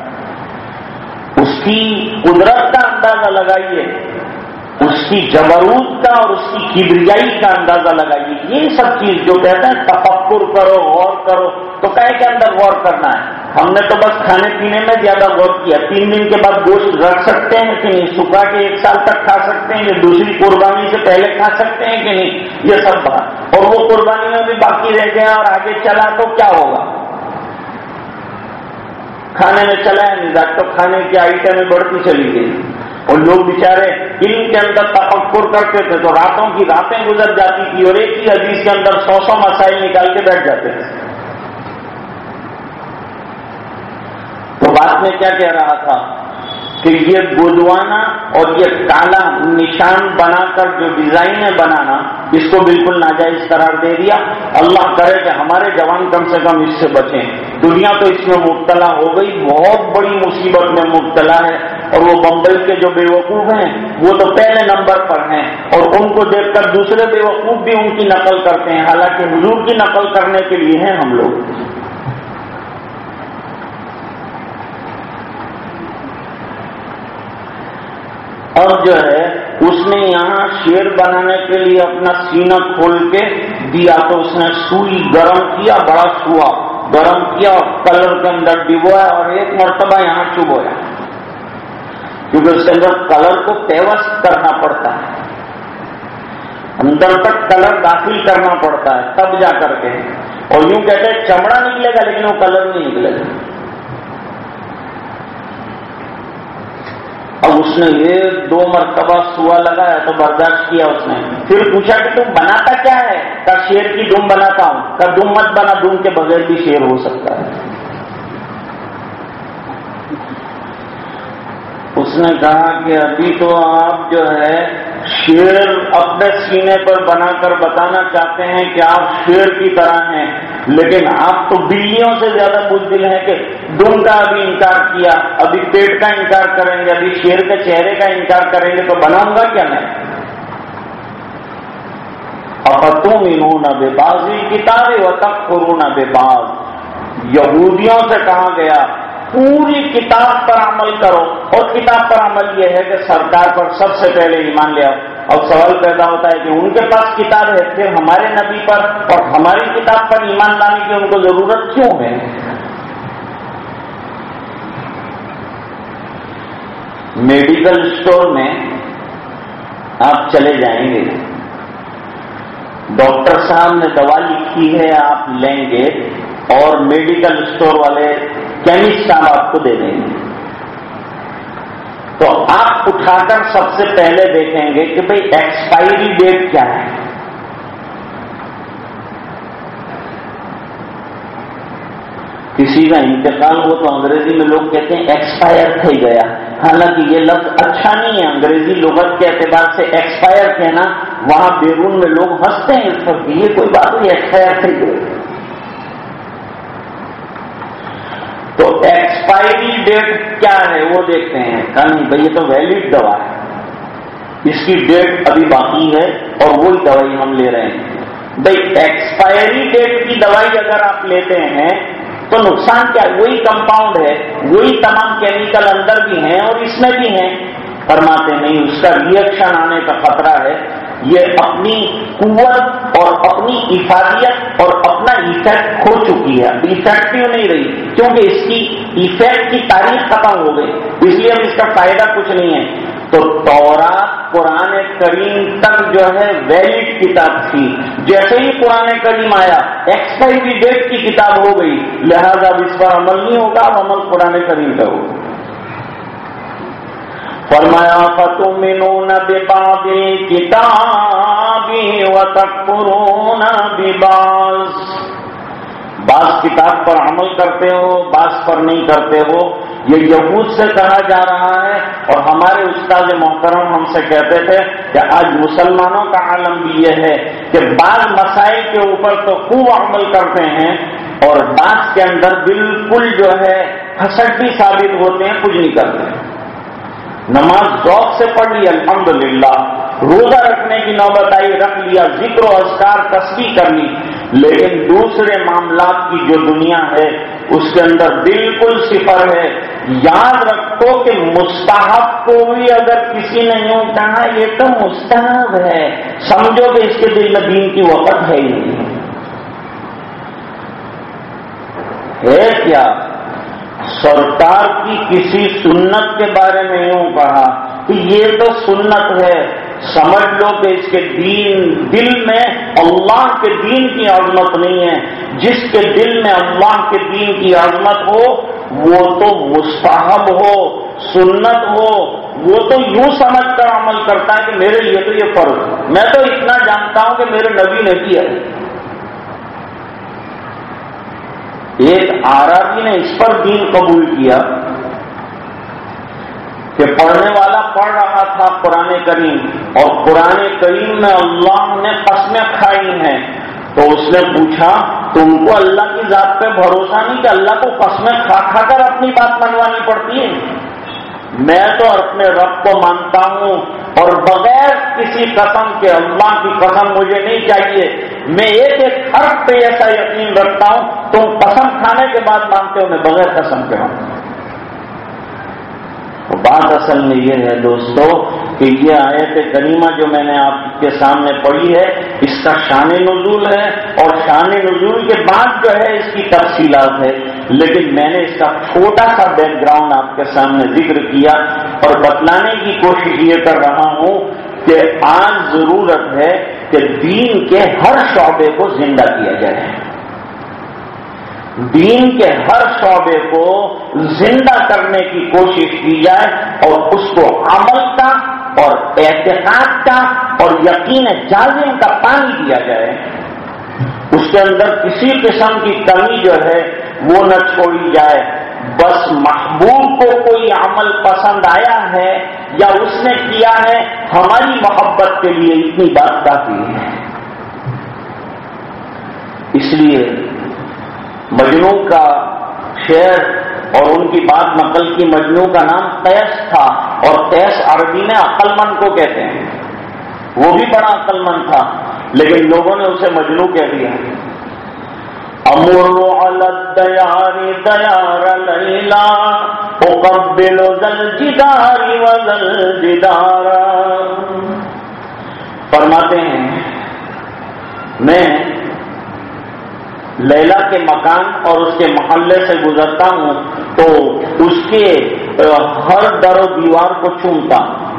اس کی قدرت کا اندازہ لگائیے۔ اس کی جبروت کا اور اس کی کبریائی کا اندازہ لگائیے۔ یہ سب چیز جو کہتے ہیں، تفکر کرو، غور کرو۔ تو کہے کے اندر غور کرنا ہے۔ ہم نے تو بس کھانے پینے میں زیادہ غور کیا۔ تین دن کے بعد گوشت رکھ سکتے ہیں کہ نہیں؟ سکھا کے ایک سال تک کھا سکتے ہیں کہ دوسری قربانی سے پہلے کھا سکتے ہیں کہ نہیں؟ یہ سب بات۔ اور وہ قربانی میں بھی باقی رہ گیا اور آگے چلا تو کیا ہوگا؟ کھانے میں چلا ہے نہیں تو کھانے کی آئٹمیں بڑھتی چلی گئی۔ اور لوگ بےچارے علم کے اندر تفکر کرتے تھے تو راتوں کی راتیں گزر جاتی تھی اور ایک ہی حدیث کے اندر سو سو مسائل نکال کے بیٹھ جاتے تھے۔ بات میں کیا کہہ رہا تھا کہ یہ گودوانا اور یہ کالا نشان بنا کر جو ڈیزائن ہے بنانا، اس کو بالکل ناجائز قرار دے دیا۔ اللہ کرے کہ ہمارے جوان کم سے کم اس سے بچیں۔ دنیا تو اس میں مبتلا ہو گئی، بہت بڑی مصیبت میں مبتلا ہے۔ اور وہ بمبئی کے جو بے وقوف ہیں، وہ تو پہلے نمبر پر ہیں۔ اور ان کو دیکھ کر دوسرے بے وقوف بھی ان کی نقل کرتے ہیں۔ حالانکہ حضور کی نقل کرنے کے لیے ہیں ہم لوگ۔ اور جو ہے، اس نے یہاں شیر بنانے کے لیے اپنا سینہ کھول کے دیا تو اس نے سوئی، گرم کیا، بڑا سوا۔ گرم کیا اور کلر کے اندر ڈبویا اور ایک مرتبہ یہاں چبویا۔ کیونکہ اس کے اندر کلر کو پیوست کرنا پڑتا ہے۔ اندر تک کلر داخل کرنا پڑتا ہے، تب جا کر کے۔ اور یوں کہتے ہیں، چمڑا نکلے گا لیکن وہ کلر نہیں نکلے گا۔ اب اس نے یہ دو مرتبہ سوا لگایا تو برداشت کیا اس نے۔ پھر پوچھا کہ تم بناتا کیا ہے؟ کا شیر کی ڈوم بناتا ہوں۔ کا ڈوم مت بنا، ڈوم کے بغیر بھی شیر ہو سکتا ہے۔ اس نے کہا کہ ابھی تو آپ جو ہے شیر اپنے سینے پر بنا کر بتانا چاہتے ہیں کہ آپ شیر کی طرح ہیں، لیکن آپ تو بلیوں سے زیادہ بزدل ہیں کہ دم کا ابھی انکار کیا، ابھی پیٹ کا انکار کریں گے، ابھی شیر کے چہرے کا انکار کریں گے، تو بناؤں گا کیا میں؟ تم انہوں نہ بے بازی کتابیں و تک کروں بے باز یہودیوں سے کہا گیا، پوری کتاب پر عمل کرو۔ اور کتاب پر عمل یہ ہے کہ سرکار پر سب سے پہلے ایمان لیا اور سوال پیدا ہوتا ہے کہ ان کے پاس کتاب ہے، پھر ہمارے نبی پر اور ہماری کتاب پر ایمان لانے کی ان کو ضرورت کیوں ہے؟ میڈیکل اسٹور میں آپ چلے جائیں گے۔ ڈاکٹر صاحب نے دوا لکھی ہے، آپ لیں گے اور میڈیکل اسٹور والے کیمسٹ صاحب آپ کو دے دیں گے۔ تو آپ اٹھا کر سب سے پہلے دیکھیں گے کہ بھئی ایکسپائری ڈیٹ کیا ہے۔ کسی کا انتقال ہو تو انگریزی میں لوگ کہتے ہیں ایکسپائر تھے گیا۔ حالانکہ یہ لفظ اچھا نہیں ہے۔ انگریزی لغت کے اعتبار سے ایکسپائر کہنا وہاں بیرون میں لوگ ہنستے ہیں اس پر یہ کوئی بات نہیں ایکسپائر تھے گئے۔ تو ایکسپائری ڈیٹ کیا ہے؟ وہ دیکھتے ہیں۔ کہ نہیں بھائی، یہ تو ویلڈ دوا ہے۔ اس کی ڈیٹ ابھی باقی ہے اور وہی دوائی ہم لے رہے ہیں۔ بھائی ایکسپائری ڈیٹ کی دوائی اگر آپ لیتے ہیں تو نقصان کیا؟ وہی کمپاؤنڈ ہے، وہی تمام کیمیکل اندر بھی ہیں اور اس میں بھی ہیں۔ فرماتے نہیں اس کا ریئیکشن آنے کا خطرہ ہے۔ یہ اپنی قوت اور اپنی افادیت اور اپنا ایفیکٹ کھو چکی ہے۔ اب افیکٹو نہیں رہی، کیونکہ اس کی ایفیکٹ کی تاریخ ختم ہو گئی۔ اس لیے اب اس کا فائدہ کچھ نہیں ہے۔ تو تورا قرآن کریم تک جو ہے ویلڈ کتاب تھی۔ جیسے ہی قرآن کریم آیا ایکسپائری ڈیٹ کی کتاب ہو گئی۔ لہذا اب اس پر عمل نہیں ہوگا، اب عمل قرآن کریم کا ہوگا۔ فرمایا، فتؤمنون ببعض الكتاب وتكفرون ببعض۔ بعض کتاب پر عمل کرتے ہو، بعض پر نہیں کرتے ہو، یہ یہود سے کہا جا رہا ہے اور ہمارے استاد محترم ہم سے کہتے تھے کہ آج مسلمانوں کا عالم بھی یہ ہے کہ بعض مسائل کے اوپر تو خوب عمل کرتے ہیں اور بعض کے اندر بالکل جو ہے کھسٹ بھی ثابت ہوتے ہیں، کچھ نہیں کرتے۔ نماز ذوق سے پڑھ لی، الحمدللہ۔ روزہ رکھنے کی نوبت آئی، رکھ لیا، ذکر و اذکار تصویر کر لی۔ لیکن دوسرے معاملات کی جو دنیا ہے، اس کے اندر بالکل صفر ہے۔ یاد رکھو کہ مستحب کو بھی اگر کسی نے یوں کہا، یہ تو مستحب ہے۔ سمجھو کہ اس کے دل میں دین کی وقت ہے ہی نہیں۔ ہے کیا؟ سرکار کی کسی سنت کے بارے میں یوں کہا کہ یہ تو سنت ہے۔ سمجھ لو کہ اس کے دین دل میں اللہ کے دین کی عظمت نہیں ہے۔ جس کے دل میں اللہ کے دین کی عظمت ہو، وہ تو مستحب ہو، سنت ہو۔ وہ تو یوں سمجھ کر عمل کرتا ہے کہ میرے لیے تو یہ فرض میں تو اتنا جانتا ہوں کہ میرے نبی نے کیا۔ ایک آرابی جی نے اس پر دین قبول کیا۔ کہ پڑھنے والا پڑھ رہا تھا قرآن کریم اور قرآن کریم میں اللہ نے قسمیں کھائی ہیں تو اس نے پوچھا، تم کو اللہ کی ذات پہ بھروسہ نہیں کہ اللہ کو قسمیں کھا کھا کر اپنی بات منوانی پڑتی ہے میں تو اپنے رب کو مانتا ہوں اور بغیر کسی قسم کے اللہ کی قسم مجھے نہیں چاہیے۔ میں ایک ایک حرف پہ ایسا یقین رکھتا ہوں، تم قسم کھانے کے بعد مانتے ہو، میں بغیر قسم کے ہوں۔ بات اصل میں یہ ہے دوستو کہ یہ آیت کریمہ جو میں نے آپ کے سامنے پڑھی ہے، اس کا شان نزول ہے اور شان نزول کے بعد جو ہے اس کی تفصیلات ہے۔ لیکن میں نے اس کا چھوٹا سا بیک گراؤنڈ آپ کے سامنے ذکر کیا اور بتلانے کی کوشش یہ کر رہا ہوں کہ آج ضرورت ہے کہ دین کے ہر شعبے کو زندہ کیا جائے۔ دین کے ہر شعبے کو زندہ کرنے کی کوشش کی جائے اور اس کو عمل کا اور احتساب کا اور یقین جازم کا پانی دیا جائے، اس کے اندر کسی قسم کی کمی جو ہے وہ نہ چھوڑی جائے۔ بس محبوب کو کوئی عمل پسند آیا ہے یا اس نے کیا ہے، ہماری محبت کے لیے اتنی بات کافی ہے۔ اس لیے مجنو کا شعر اور ان کی بات نقل کی مجنو کا نام تیس تھا اور تیس عربی میں عقل مند کو کہتے ہیں۔ وہ بھی بڑا عقل مند تھا، لیکن لوگوں نے اسے مجنو کہہ دیا۔ امر دیار دیار لیلا، اقبل ذل جداری وزل جدارا فرماتے ہیں، میں لیلا کے مکان اور اس کے محلے سے گزرتا ہوں تو اس کے ہر در و دیوار کو چومتا ہوں۔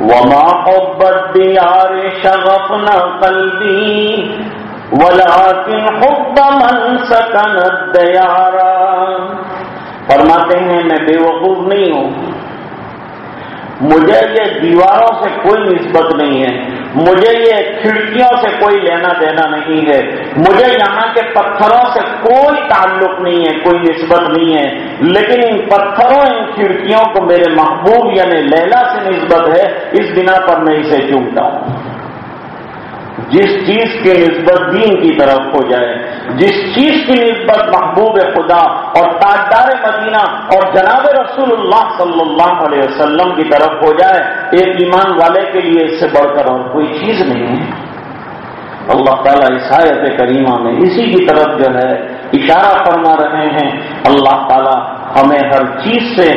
وما محبت دیار شغف نہ قلبی ولیکن حب من سکن دیارا فرماتے ہیں، میں بے وقوف نہیں ہوں۔ مجھے یہ دیواروں سے کوئی نسبت نہیں ہے۔ مجھے یہ کھڑکیوں سے کوئی لینا دینا نہیں ہے۔ مجھے یہاں کے پتھروں سے کوئی تعلق نہیں ہے، کوئی نسبت نہیں ہے۔ لیکن ان پتھروں، ان کھڑکیوں کو میرے محبوب یعنی لیلا سے نسبت ہے، اس بنا پر میں اسے چونتا ہوں۔ جس چیز کی نسبت دین کی طرف ہو جائے، جس چیز کی نسبت محبوب خدا اور تاجدار مدینہ اور جناب رسول اللہ صلی اللہ علیہ وسلم کی طرف ہو جائے، ایک ایمان والے کے لیے اس سے بڑھ کر اور کوئی چیز نہیں ہے۔ اللہ تعالیٰ عیسائیت کریمہ میں اسی کی طرف جو ہے اشارہ فرما رہے ہیں۔ اللہ تعالیٰ ہمیں ہر چیز سے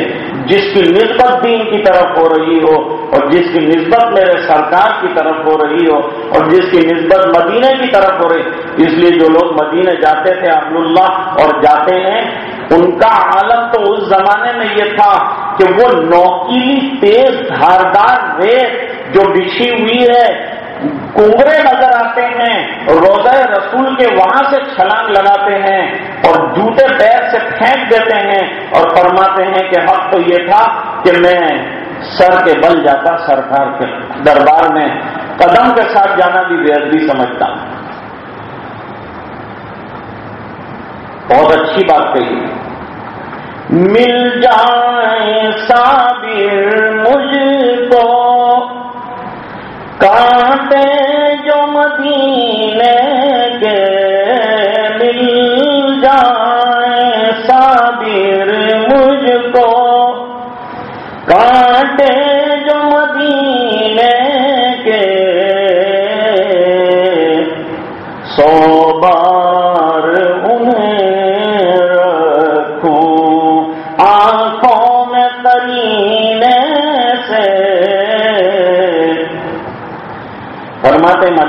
جس کی نسبت دین کی طرف ہو رہی ہو، اور جس کی نسبت میرے سرکار کی طرف ہو رہی ہو، اور جس کی نسبت مدینے کی طرف ہو رہی، اس لیے جو لوگ مدینے جاتے تھے عبد اللہ اور جاتے ہیں، ان کا عالم تو اس زمانے میں یہ تھا کہ وہ نوکیلی تیز دھاردار ریت جو بچھی ہوئی ہے کنگرے نظر آتے ہیں، روزہ رسول کے وہاں سے چھلانگ لگاتے ہیں اور جوتے پیر سے پھینک دیتے ہیں اور فرماتے ہیں کہ حق تو یہ تھا کہ میں سر کے بل جاتا سرکار کے دربار میں قدم کے ساتھ جانا بھی بے ادبی سمجھتا۔ ہوں بہت اچھی بات کہی۔ مل جائیں صابر۔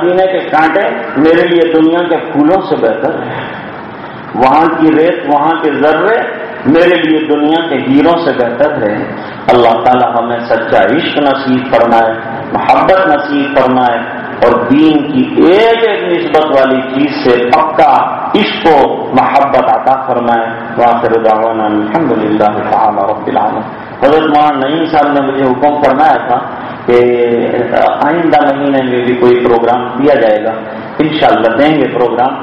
مدینے کے کانٹے میرے لیے دنیا کے پھولوں سے بہتر ہے۔ وہاں کی ریت، وہاں کے ذرے میرے لیے دنیا کے ہیروں سے بہتر ہے۔ اللہ تعالیٰ ہمیں سچا عشق نصیب فرمائے، محبت نصیب فرمائے اور دین کی ایک ایک نسبت والی چیز سے پکا عشق و محبت عطا فرمائے۔ واخر دعوانا الحمد للہ تعالی رب العالم حضرت مولانا نعیم صاحب نے مجھے حکم فرمایا تھا کہ آئندہ مہینے میں بھی کوئی پروگرام دیا جائے گا۔ انشاءاللہ دیں گے پروگرام۔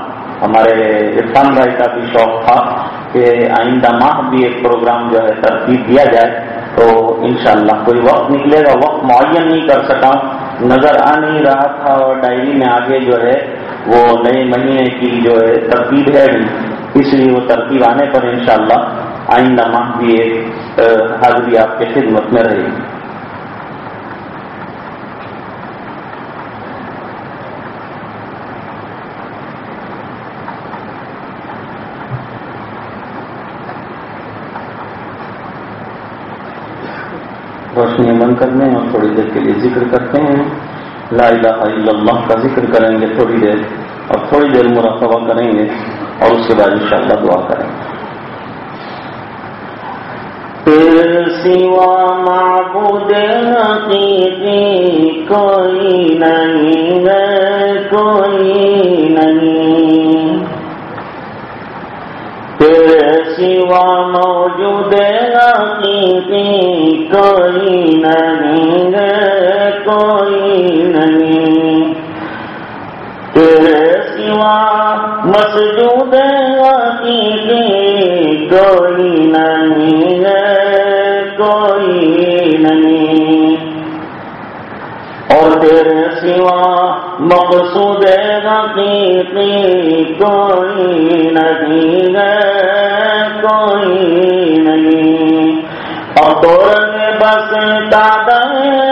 ہمارے عرفان بھائی کا بھی شوق تھا کہ آئندہ ماہ بھی ایک پروگرام جو ہے ترتیب دیا جائے۔ تو انشاءاللہ کوئی وقت نکلے گا۔ وقت معین نہیں کر سکا نظر آ نہیں رہا تھا اور ڈائری میں آگے جو ہے وہ نئے مہینے کی جو ہے ترتیب ہے۔ اس لیے وہ ترتیب آنے پر انشاءاللہ آئندہ ماہ بھی ایک حاضری آپ کی خدمت میں رہے گی۔ روشنی بند کر دیں اور تھوڑی دیر کے لیے ذکر کرتے ہیں۔ لا الہ الا اللہ کا ذکر کریں گے تھوڑی دیر اور تھوڑی دیر مراقبہ کریں گے اور اس کے بعد انشاءاللہ دعا کریں گے۔ سوا معبود حقیقی کوئی نہیں ہے، کوئی نہیں۔ سوا موجود حقیقی کوئی نہیں ہے، کوئی نہیں۔ تیرے سوا مسجود حقیقی کوئی نہیں ہے، کوئی نہیں۔ اور تیرے سوا مقصود حقیقی کوئی نہیں ہے۔ کوئی نہیں۔ اپور میں بستا دن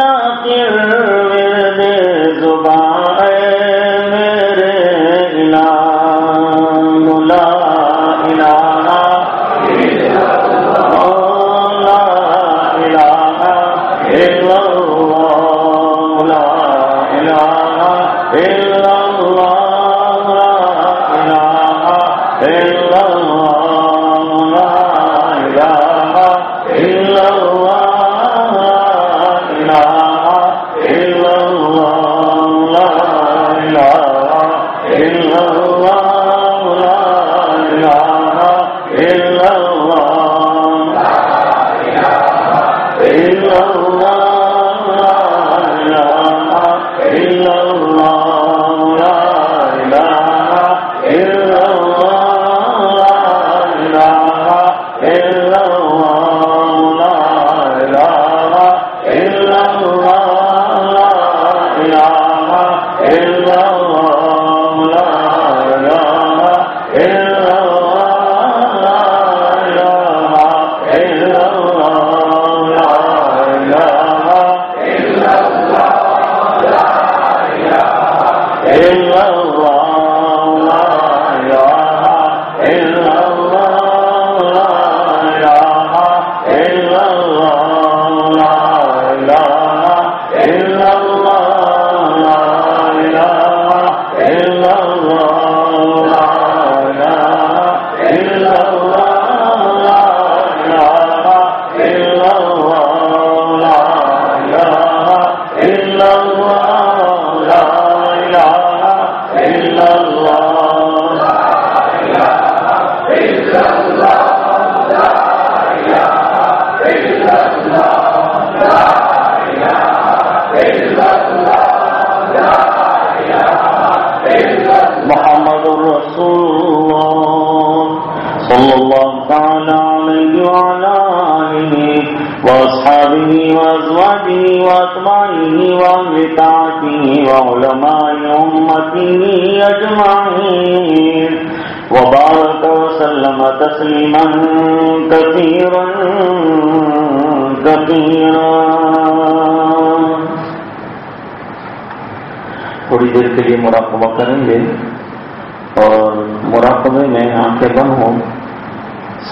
مراقبے میں آنکھیں بند ہوں،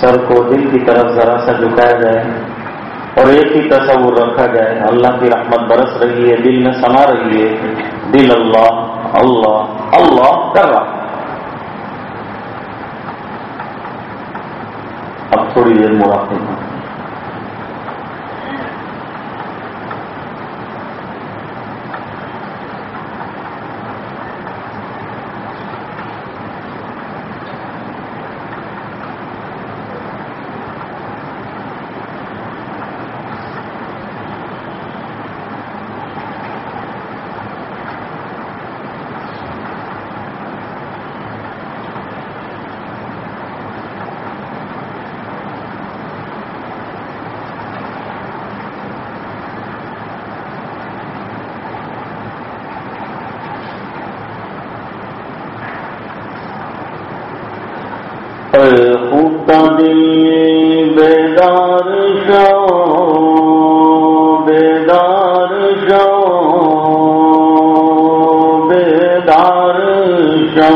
سر کو دل کی طرف ذرا سا جھکایا جائے اور ایک ہی تصور رکھا جائے، اللہ کی رحمت برس رہی ہے، دل میں سما رہی ہے، دل اللہ اللہ اللہ کر رہا اب تھوڑی دیر مراقبہ بیدار شو بیدار شو بیدار شو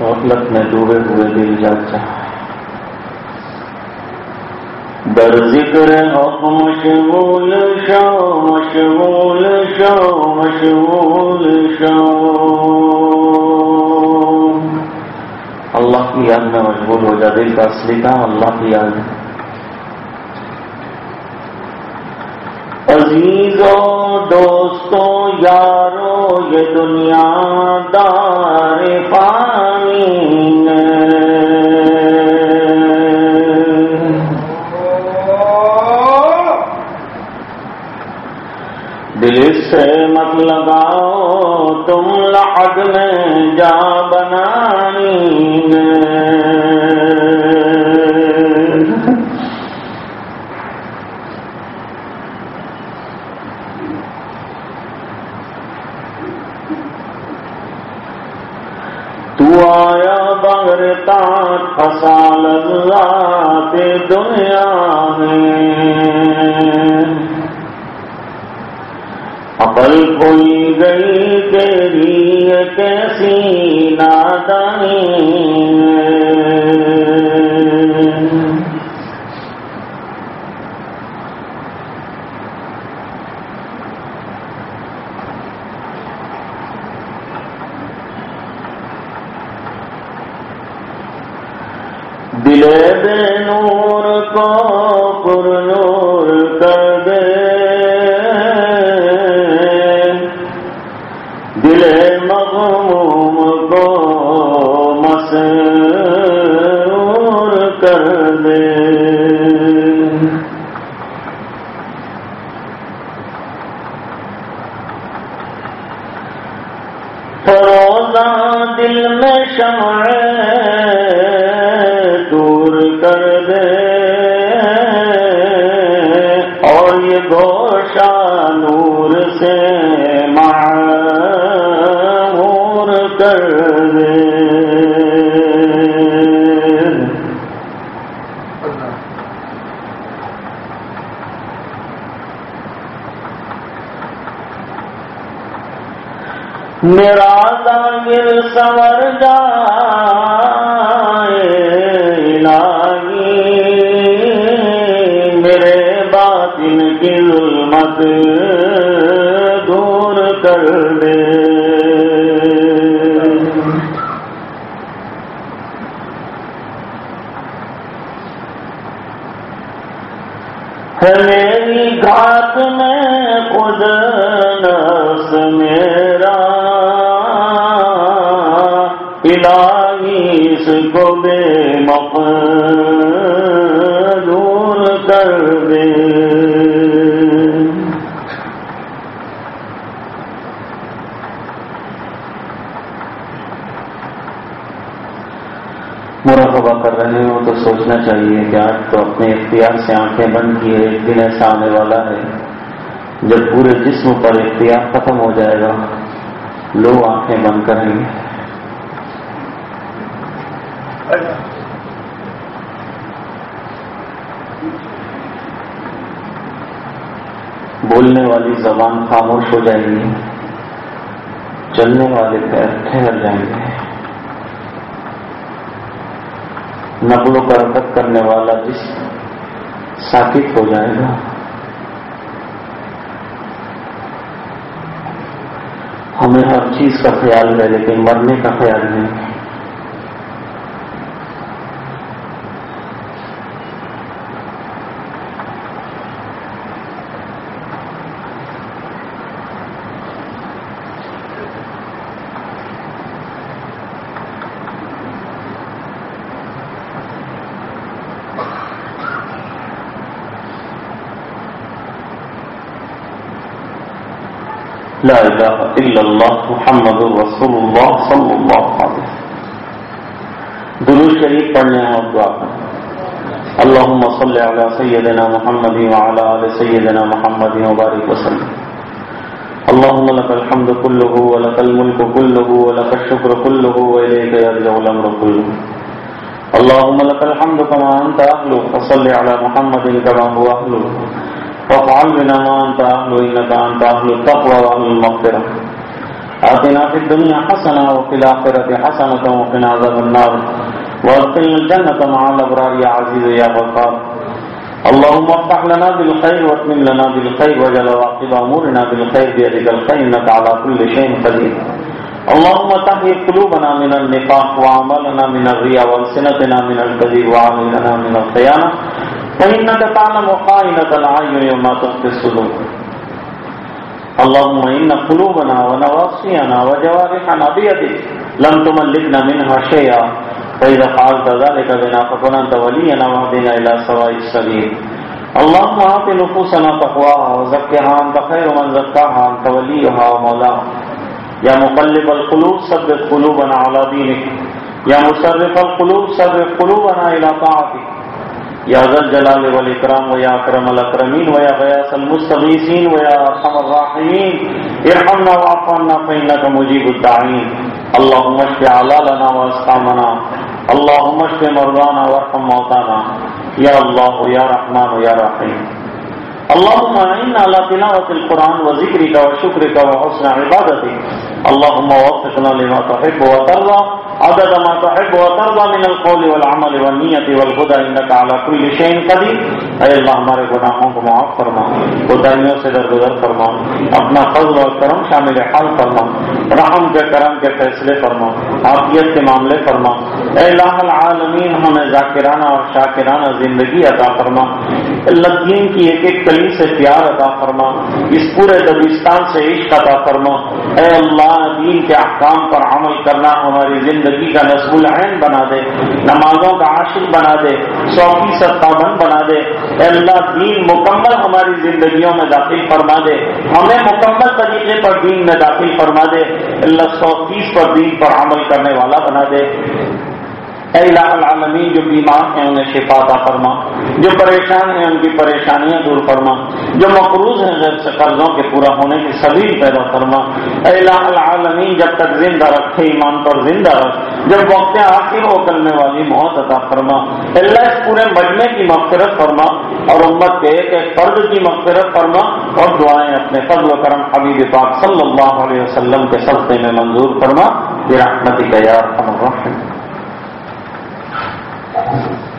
غفلت میں ڈوبے ہوئے دل جاتا در ذکر حق مشغول شو مشغول شو مشغول شو. اللہ کی یاد میں مشغول ہو جا، دل کا اصلی کام اللہ کی یاد ہے عزیزو دوستو یارو یہ دنیا دار پانی مت لگاؤ تم لحد میں جا بنانی تو آیا بغرتا فسال دنیا میں۔ عقل کھل گئی تیری کیسی نادانی شمع دور کر دے۔ اور یہ گوشا نور سے معمور کر دے۔ میرا گر کو بے مقدور کر دے۔ مراقبہ کر رہے ہو تو سوچنا چاہیے کہ آج تو اپنے اختیار سے آنکھیں بند کیے، ایک دن ایسا آنے والا ہے جب پورے جسم پر اختیار ختم ہو جائے گا۔ لوگ آنکھیں بند کریں گے۔ بولنے والی زبان خاموش ہو جائے گی، چلنے والے پیر ٹھہر جائیں گے۔ نقل و حرکت کرنے والا جس ساکت ہو جائے گا۔ ہمیں ہر چیز کا خیال ہے، لیکن مرنے کا خیال نہیں۔ لا إله إلا الله محمد رسول الله صلى الله عليه درود شریف پڑھنے اور دعا کریں اللهم صل على سيدنا محمد وعلى آل سيدنا محمد وبارك وسلم. اللهم لك الحمد كله ولك الملك كله ولك الشكر كله وإليك يرجع الأمر كله اللهم لك الحمد كما أنت أهل وصل على محمد كما هو أهل وفعل بنا ما أنت أهل إنك أنت أهل التقوى وأهل المغفرة. آتنا في الدنيا حسنة وفي الآخرة حسنة وقنا عذاب النار. وادخلنا الجنة مع الأبرار يا عزيز يا غفار اللهم افتح لنا بالخير واتمم لنا بالخير وجل واقب أمورنا بالخير بيدك الخير، إنك على كل شيء قدير. اللهم طهر قلوبنا من النفاق وعملنا من الرياء والسنتنا من الكذب وعملنا من الخيانة. فإنك تعلم خائنة العين وما تخفي الصدور. اللهم إن قلوبنا ونواصينا وجوارحنا بيدك لم تملكنا منها شيئا. فإذا فعلت ذلك بنا فكن أنت ولينا واهدنا إلى سواء السبيل. اللهم آت نفوسنا تقواها وزكها أنت خير من زكاها أنت وليها ومولاها يا مقلب القلوب ثبت قلوبنا على دينك. يا مصرف القلوب صرف قلوبنا إلى طاعتك. یا ذل جلال والاکرام و یا اکرم الاکرمین و یا غیاس المستغیثین و یا ارحم الراحمین. ارحمنا واعف عنا فانك مجيب الداعين اللهم اشف علالنا واسقامنا اللهم اشف مرضانا وارحم موتانا. یا اللہ یا رحمان یا رحیم. اللهم اعنا على تلاوة القرآن وذكرك وشكرك وحسن عبادتك اللهم وفقنا لما تحب وترضى عدد ما تحب وترضى من القول والعمل والنية والهدى انك على كل شيء قدير. اے اللہ ہمارے گناہوں کو معاف فرما خدائیوں سے درگزر فرما، اپنا فضل اور کرم شامل حال فرما، رحم کے کرم کے فیصلے فرما، عافیت کے معاملے فرما اے اللہ العالمین ہمیں ذاکرانہ اور شاکرانہ زندگی عطا فرما۔ اللہ دین کی ایک ایک کلی سے پیار عطا فرما۔ اس پورے دبستان سے عشق عطا فرما۔ اے اللہ دین کے احکام پر عمل کرنا ہماری زندگی کا نصب العین بنا دے۔ نمازوں کا عاشق بنا دے۔ سو فیصد پابند بنا دے۔ اے اللہ دین مکمل ہماری زندگیوں میں داخل فرما دے۔ ہمیں مکمل طریقے پر دین میں داخل فرما دے۔ اللہ سو فیس پر دین پر عمل کرنے والا بنا دے۔ اے الہ العالمین، جو بیمار ہیں، انہیں شفا عطا فرما۔ جو پریشان ہیں، ان کی پریشانیاں دور فرما۔ جو مقروض ہیں غیر سے قرضوں کے پورا ہونے کی سبھی پیدا فرما۔ اے الہ العالمین، جب تک زندہ رکھے، ایمان پر زندہ رکھ۔ جب وقت آخر ہو کرنے والی موت عطا فرما۔ اللہ، اس پورے مجمے کی مغفرت فرما۔ اور امت کے ایک ایک فرد کی مغفرت فرما۔ اور دعائیں اپنے فضل و کرم حبیب پاک صلی اللہ علیہ وسلم کے سلطے میں منظور فرما۔ یہ رحمتی کا یار Amen.